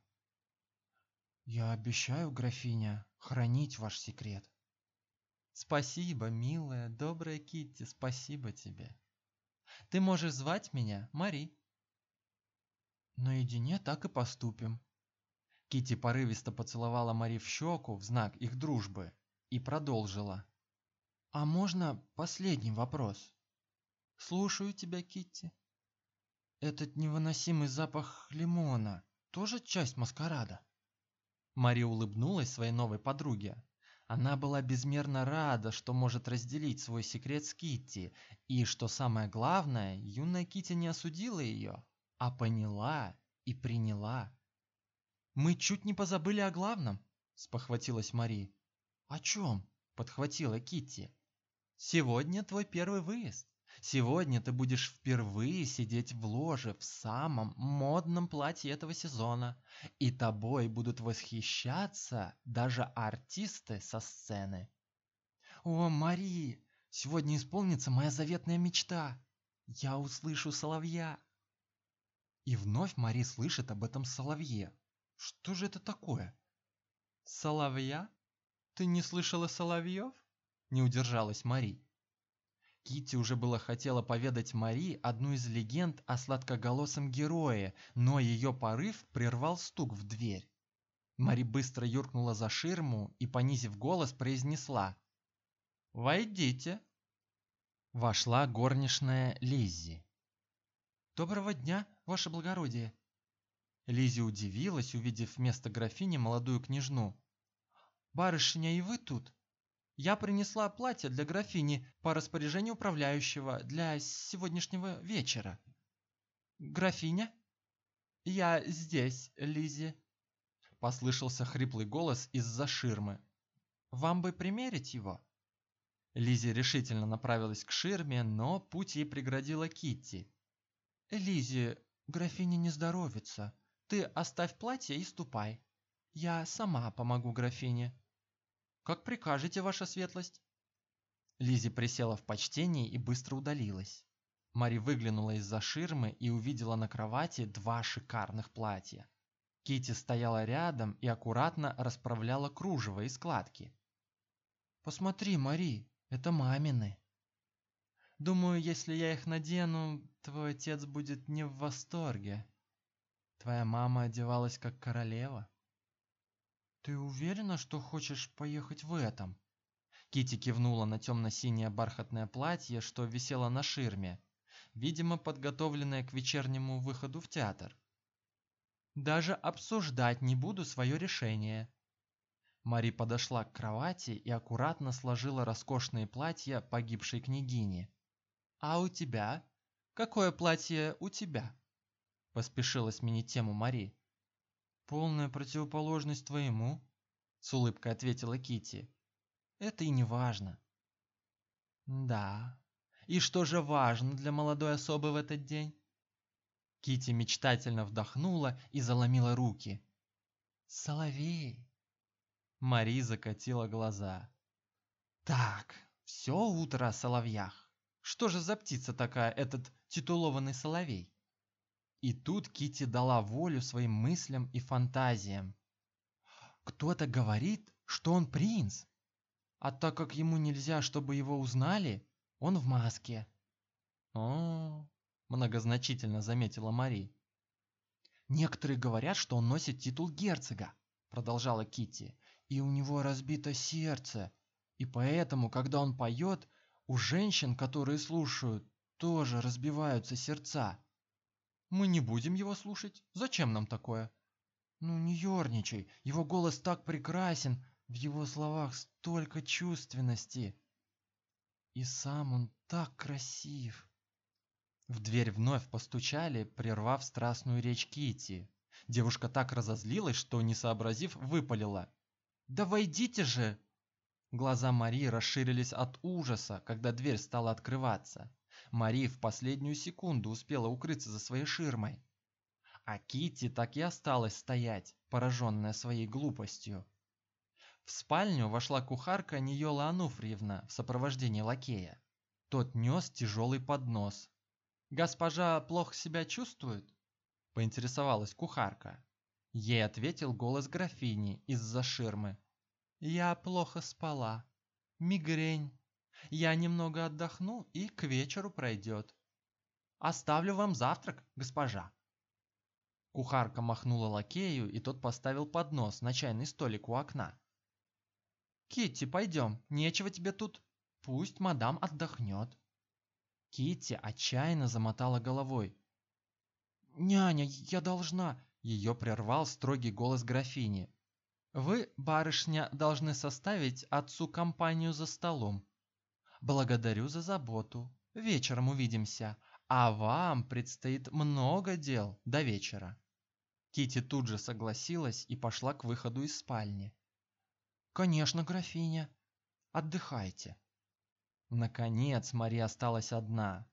"Я обещаю, графиня, хранить ваш секрет". Спасибо, милая, добрая Китти, спасибо тебе. Ты можешь звать меня Мари. Наедине так и поступим. Китти порывисто поцеловала Мари в щеку в знак их дружбы и продолжила: "А можно последний вопрос?" "Слушаю тебя, Китти. Этот невыносимый запах лимона тоже часть маскарада?" Мари улыбнулась своей новой подруге. Она была безмерно рада, что может разделить свой секрет с Китти, и что самое главное, юная Китти не осудила ее, а поняла и приняла. Мы чуть не позабыли о главном, спохватилась Мари. О чем? подхватила Китти. Сегодня твой первый выезд. Сегодня ты будешь впервые сидеть в ложе в самом модном платье этого сезона, и тобой будут восхищаться даже артисты со сцены. О, Мари, сегодня исполнится моя заветная мечта. Я услышу соловья. И вновь Мари слышит об этом соловье. Что же это такое? Соловья? Ты не слышала соловьев? Не удержалась Мари. Кити уже было хотела поведать Мари одну из легенд о сладкоголосом герое, но ее порыв прервал стук в дверь. Мари быстро юркнула за ширму и, понизив голос, произнесла: "Войдите". Вошла горничная Лиззи. Доброго дня, ваше благородие. Лиззи удивилась, увидев вместо графини молодую княжну. Барышня, и вы тут? Я принесла платье для графини по распоряжению управляющего для сегодняшнего вечера. Графиня? Я здесь, Лизи. Послышался хриплый голос из-за ширмы. Вам бы примерить его? Лизи решительно направилась к ширме, но путь ей преградила Китти. Лизи, графиня не здоровится. Ты оставь платье и ступай. Я сама помогу графине. Как прикажете, ваша светлость. Лизи присела в почтении и быстро удалилась. Мари выглянула из-за ширмы и увидела на кровати два шикарных платья. Кити стояла рядом и аккуратно расправляла кружево и складки. Посмотри, Мари, это мамины. Думаю, если я их надену, твой отец будет не в восторге. Твоя мама одевалась как королева. Ты уверена, что хочешь поехать в этом? Кити кивнула на темно синее бархатное платье, что висело на ширме, видимо, подготовленное к вечернему выходу в театр. Даже обсуждать не буду свое решение. Мари подошла к кровати и аккуратно сложила роскошные платья погибшей княгини. А у тебя? Какое платье у тебя? Поспешила сменить тему Мари. Полная противоположность твоему, с улыбкой ответила Кити. Это и не важно. Да. И что же важно для молодой особы в этот день? Кити мечтательно вдохнула и заломила руки. Соловей. Мари закатила глаза. Так, все утро о соловьях. Что же за птица такая этот титулованный соловей? И тут Кити дала волю своим мыслям и фантазиям. Кто-то говорит, что он принц. А так как ему нельзя, чтобы его узнали, он в маске. О, многозначительно заметила Мари. Некоторые говорят, что он носит титул герцога, продолжала Кити, и у него разбито сердце, и поэтому, когда он поет, у женщин, которые слушают, тоже разбиваются сердца. Мы не будем его слушать. Зачем нам такое? Ну не ерничай, его голос так прекрасен, в его словах столько чувственности. И сам он так красив. В дверь вновь постучали, прервав страстную речь Кити. Девушка так разозлилась, что, не сообразив, выпалила: "Да войдите же!" Глаза Марии расширились от ужаса, когда дверь стала открываться. Мария в последнюю секунду успела укрыться за своей ширмой, а Кити так и осталась стоять, пораженная своей глупостью. В спальню вошла кухарка Ниола Ануфриевна в сопровождении лакея. Тот нес тяжелый поднос, Госпожа плохо себя чувствует? поинтересовалась кухарка. Ей ответил голос графини из-за ширмы. Я плохо спала. Мигрень. Я немного отдохну и к вечеру пройдет. Оставлю вам завтрак, госпожа. Кухарка махнула лакею, и тот поставил поднос на чайный столик у окна. Китти, пойдем, нечего тебе тут. Пусть мадам отдохнет. Китти отчаянно замотала головой. "Няня, я должна", ее прервал строгий голос графини. "Вы, барышня, должны составить отцу компанию за столом. Благодарю за заботу. Вечером увидимся, а вам предстоит много дел до вечера". Кити тут же согласилась и пошла к выходу из спальни. "Конечно, графиня. Отдыхайте". Наконец Мария осталась одна.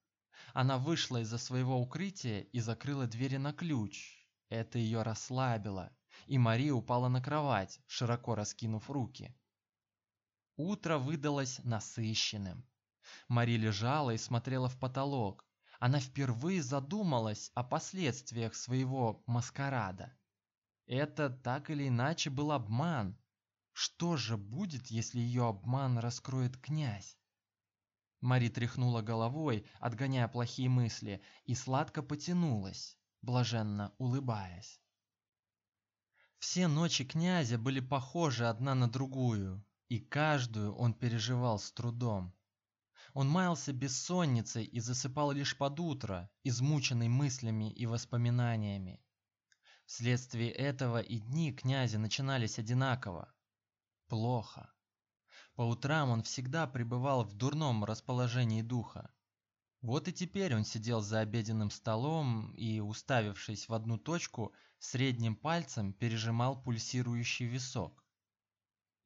Она вышла из-за своего укрытия и закрыла двери на ключ. Это ее расслабило, и Мария упала на кровать, широко раскинув руки. Утро выдалось насыщенным. Мария лежала и смотрела в потолок. Она впервые задумалась о последствиях своего маскарада. Это так или иначе был обман. Что же будет, если ее обман раскроет князь? Мари тряхнула головой, отгоняя плохие мысли, и сладко потянулась, блаженно улыбаясь. Все ночи князя были похожи одна на другую, и каждую он переживал с трудом. Он маялся бессонницей и засыпал лишь под утро, измученный мыслями и воспоминаниями. Вследствие этого и дни князя начинались одинаково плохо. По утрам он всегда пребывал в дурном расположении духа. Вот и теперь он сидел за обеденным столом и, уставившись в одну точку, средним пальцем пережимал пульсирующий висок.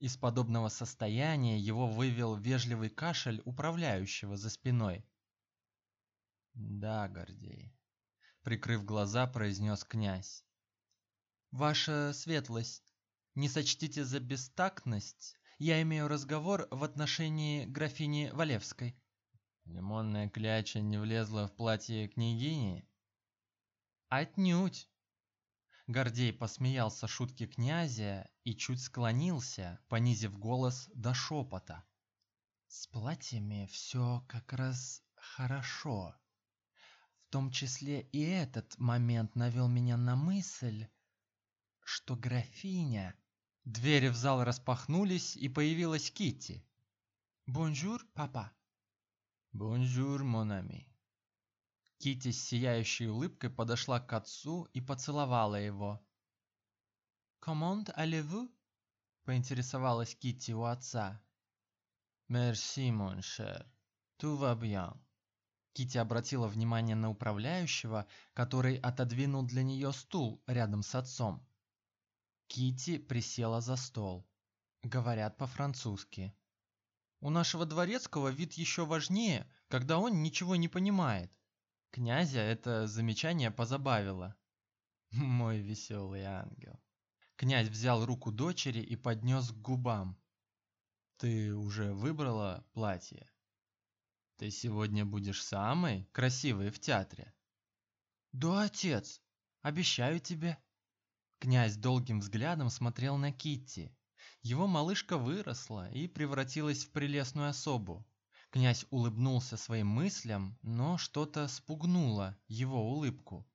Из подобного состояния его вывел вежливый кашель управляющего за спиной. "Да, Гордей", прикрыв глаза, произнес князь. "Ваша светлость, не сочтите за бестактность, я имею разговор в отношении графини Валевской. Лимонная кляча не влезла в платье княгини? Отнюдь. Гордей посмеялся шутке князя и чуть склонился, понизив голос до шепота. С платьями все как раз хорошо. В том числе и этот момент навел меня на мысль, что графиня Двери в зал распахнулись, и появилась Китти. "Bonjour, papa". "Bonjour, mon ami". Китти с сияющей улыбкой подошла к отцу и поцеловала его. "Comment allez-vous?" поинтересовалась Китти у отца. "Merci, mon cher. Tout va bien". Китти обратила внимание на управляющего, который отодвинул для нее стул рядом с отцом. Китти присела за стол. Говорят по-французски. У нашего дворецкого вид еще важнее, когда он ничего не понимает. Князя это замечание позабавило. Мой веселый ангел. Князь взял руку дочери и поднес к губам. Ты уже выбрала платье? Ты сегодня будешь самой красивой в театре. Да, отец, обещаю тебе. Князь долгим взглядом смотрел на Китти. Его малышка выросла и превратилась в прелестную особу. Князь улыбнулся своим мыслям, но что-то спугнуло его улыбку.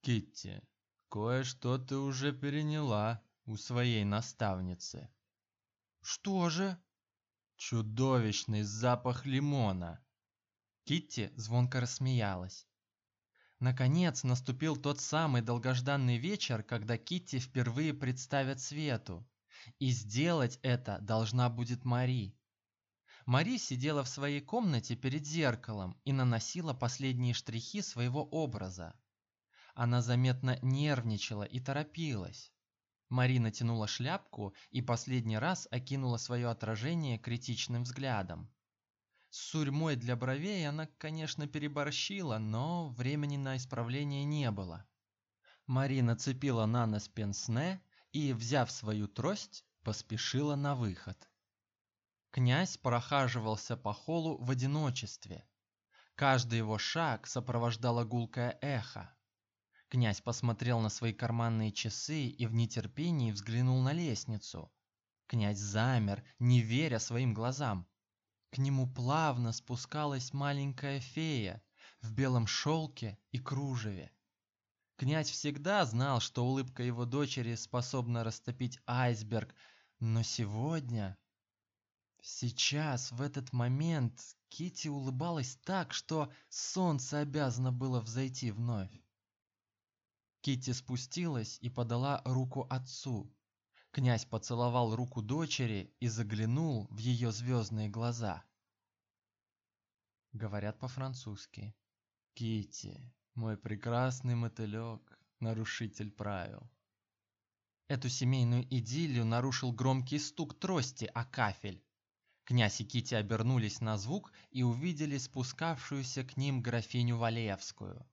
Китти, кое-что ты уже переняла у своей наставницы. Что же? Чудовищный запах лимона. Китти звонко рассмеялась. Наконец наступил тот самый долгожданный вечер, когда Китти впервые представят свету. И сделать это должна будет Мари. Мари сидела в своей комнате перед зеркалом и наносила последние штрихи своего образа. Она заметно нервничала и торопилась. Мари натянула шляпку и последний раз окинула свое отражение критичным взглядом. С сурьмой для бровей она, конечно, переборщила, но времени на исправление не было. Мари нацепила на нос пенсне и, взяв свою трость, поспешила на выход. Князь прохаживался по холлу в одиночестве. Каждый его шаг сопровождало гулкое эхо. Князь посмотрел на свои карманные часы и в нетерпении взглянул на лестницу. Князь замер, не веря своим глазам. К нему плавно спускалась маленькая фея в белом шелке и кружеве. Князь всегда знал, что улыбка его дочери способна растопить айсберг, но сегодня Сейчас, в этот момент, Кити улыбалась так, что солнце обязано было взойти вновь. Кити спустилась и подала руку отцу. Князь поцеловал руку дочери и заглянул в ее звездные глаза. Говорят по-французски. Кити, мой прекрасный мотылек, нарушитель правил. Эту семейную идиллию нарушил громкий стук трости о кафель. Князь и Кити обернулись на звук и увидели спускавшуюся к ним графиню Валевскую.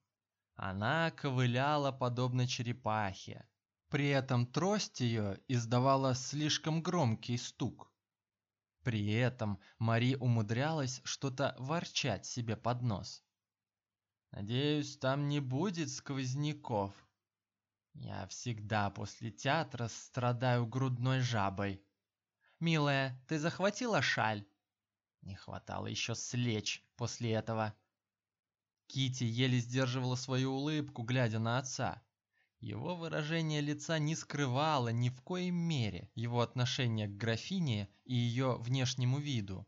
Она ковыляла подобно черепахе. При этом трость ее издавала слишком громкий стук. При этом Мари умудрялась что-то ворчать себе под нос. Надеюсь, там не будет сквозняков. Я всегда после театра страдаю грудной жабой. Милая, ты захватила шаль? Не хватало еще слечь после этого. Кити еле сдерживала свою улыбку, глядя на отца. Его выражение лица не скрывало ни в коей мере его отношения к графине и ее внешнему виду.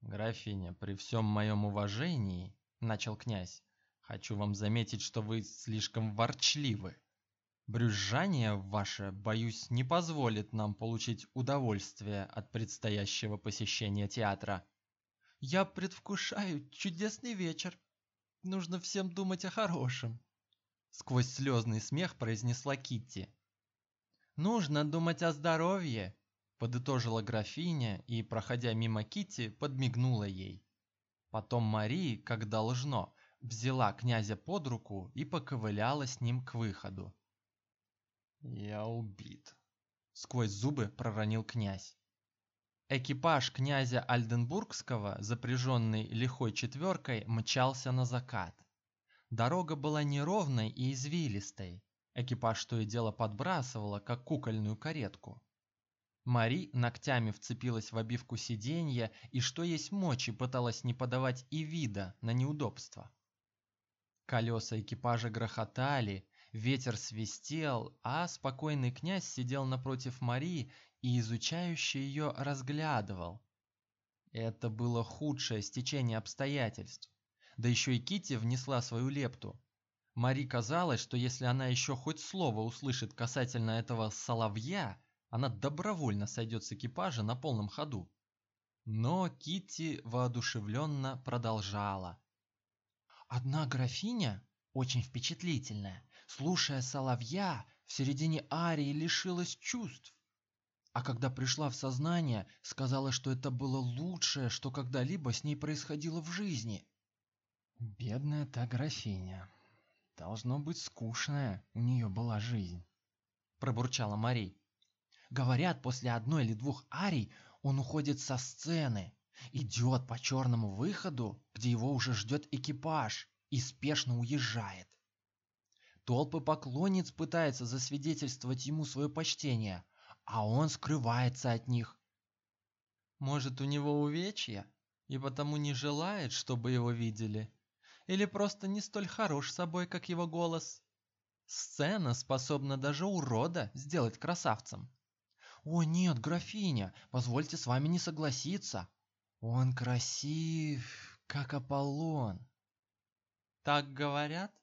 Графиня, при всем моем уважении, начал князь, хочу вам заметить, что вы слишком ворчливы. Брюзжание ваше, боюсь, не позволит нам получить удовольствие от предстоящего посещения театра. Я предвкушаю чудесный вечер. Нужно всем думать о хорошем, сквозь слезный смех произнесла Китти. Нужно думать о здоровье, подытожила графиня и, проходя мимо Китти, подмигнула ей. Потом Мари, как должно, взяла князя под руку и поковыляла с ним к выходу. Я убит, сквозь зубы проронил князь. Экипаж князя Альденбургского, запряженный лихой четверкой, мчался на закат. Дорога была неровной и извилистой. Экипаж то и дело подбрасывало, как кукольную каретку. Мари ногтями вцепилась в обивку сиденья и что есть мочи пыталась не подавать и вида на неудобство. Колеса экипажа грохотали, Ветер свистел, а спокойный князь сидел напротив Марии и изучающе ее разглядывал. Это было худшее стечение обстоятельств. Да еще и Кити внесла свою лепту. Мари казалось, что если она еще хоть слово услышит касательно этого соловья, она добровольно сойдет с экипажа на полном ходу. Но Кити воодушевленно продолжала. Одна графиня, очень впечатлительная, слушая соловья, в середине арии лишилась чувств. А когда пришла в сознание, сказала, что это было лучшее, что когда-либо с ней происходило в жизни. Бедная та графиня. Должно быть скучная у нее была жизнь, пробурчала Мари. Говорят, после одной или двух арий он уходит со сцены, идет по черному выходу, где его уже ждет экипаж, и спешно уезжает. Толпы поклонниц пытаются засвидетельствовать ему свое почтение, а он скрывается от них. Может, у него увечья, и потому не желает, чтобы его видели, или просто не столь хорош собой, как его голос. Сцена способна даже урода сделать красавцем. О нет, графиня, позвольте с вами не согласиться. Он красив, как Аполлон. Так говорят?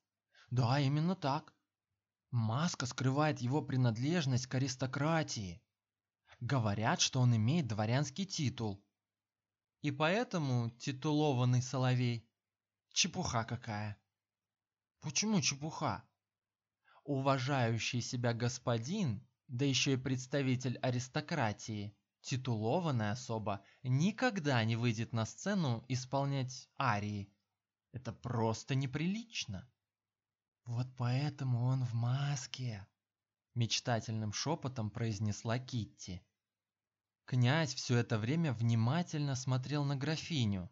Да, именно так. Маска скрывает его принадлежность к аристократии. Говорят, что он имеет дворянский титул. И поэтому титулованный соловей. Чепуха какая. Почему чепуха? Уважающий себя господин, да еще и представитель аристократии, титулованная особа, никогда не выйдет на сцену исполнять арии. Это просто неприлично. Вот поэтому он в маске, мечтательным шепотом произнесла Китти. Князь все это время внимательно смотрел на графиню.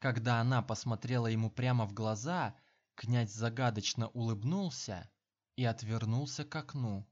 Когда она посмотрела ему прямо в глаза, князь загадочно улыбнулся и отвернулся к окну.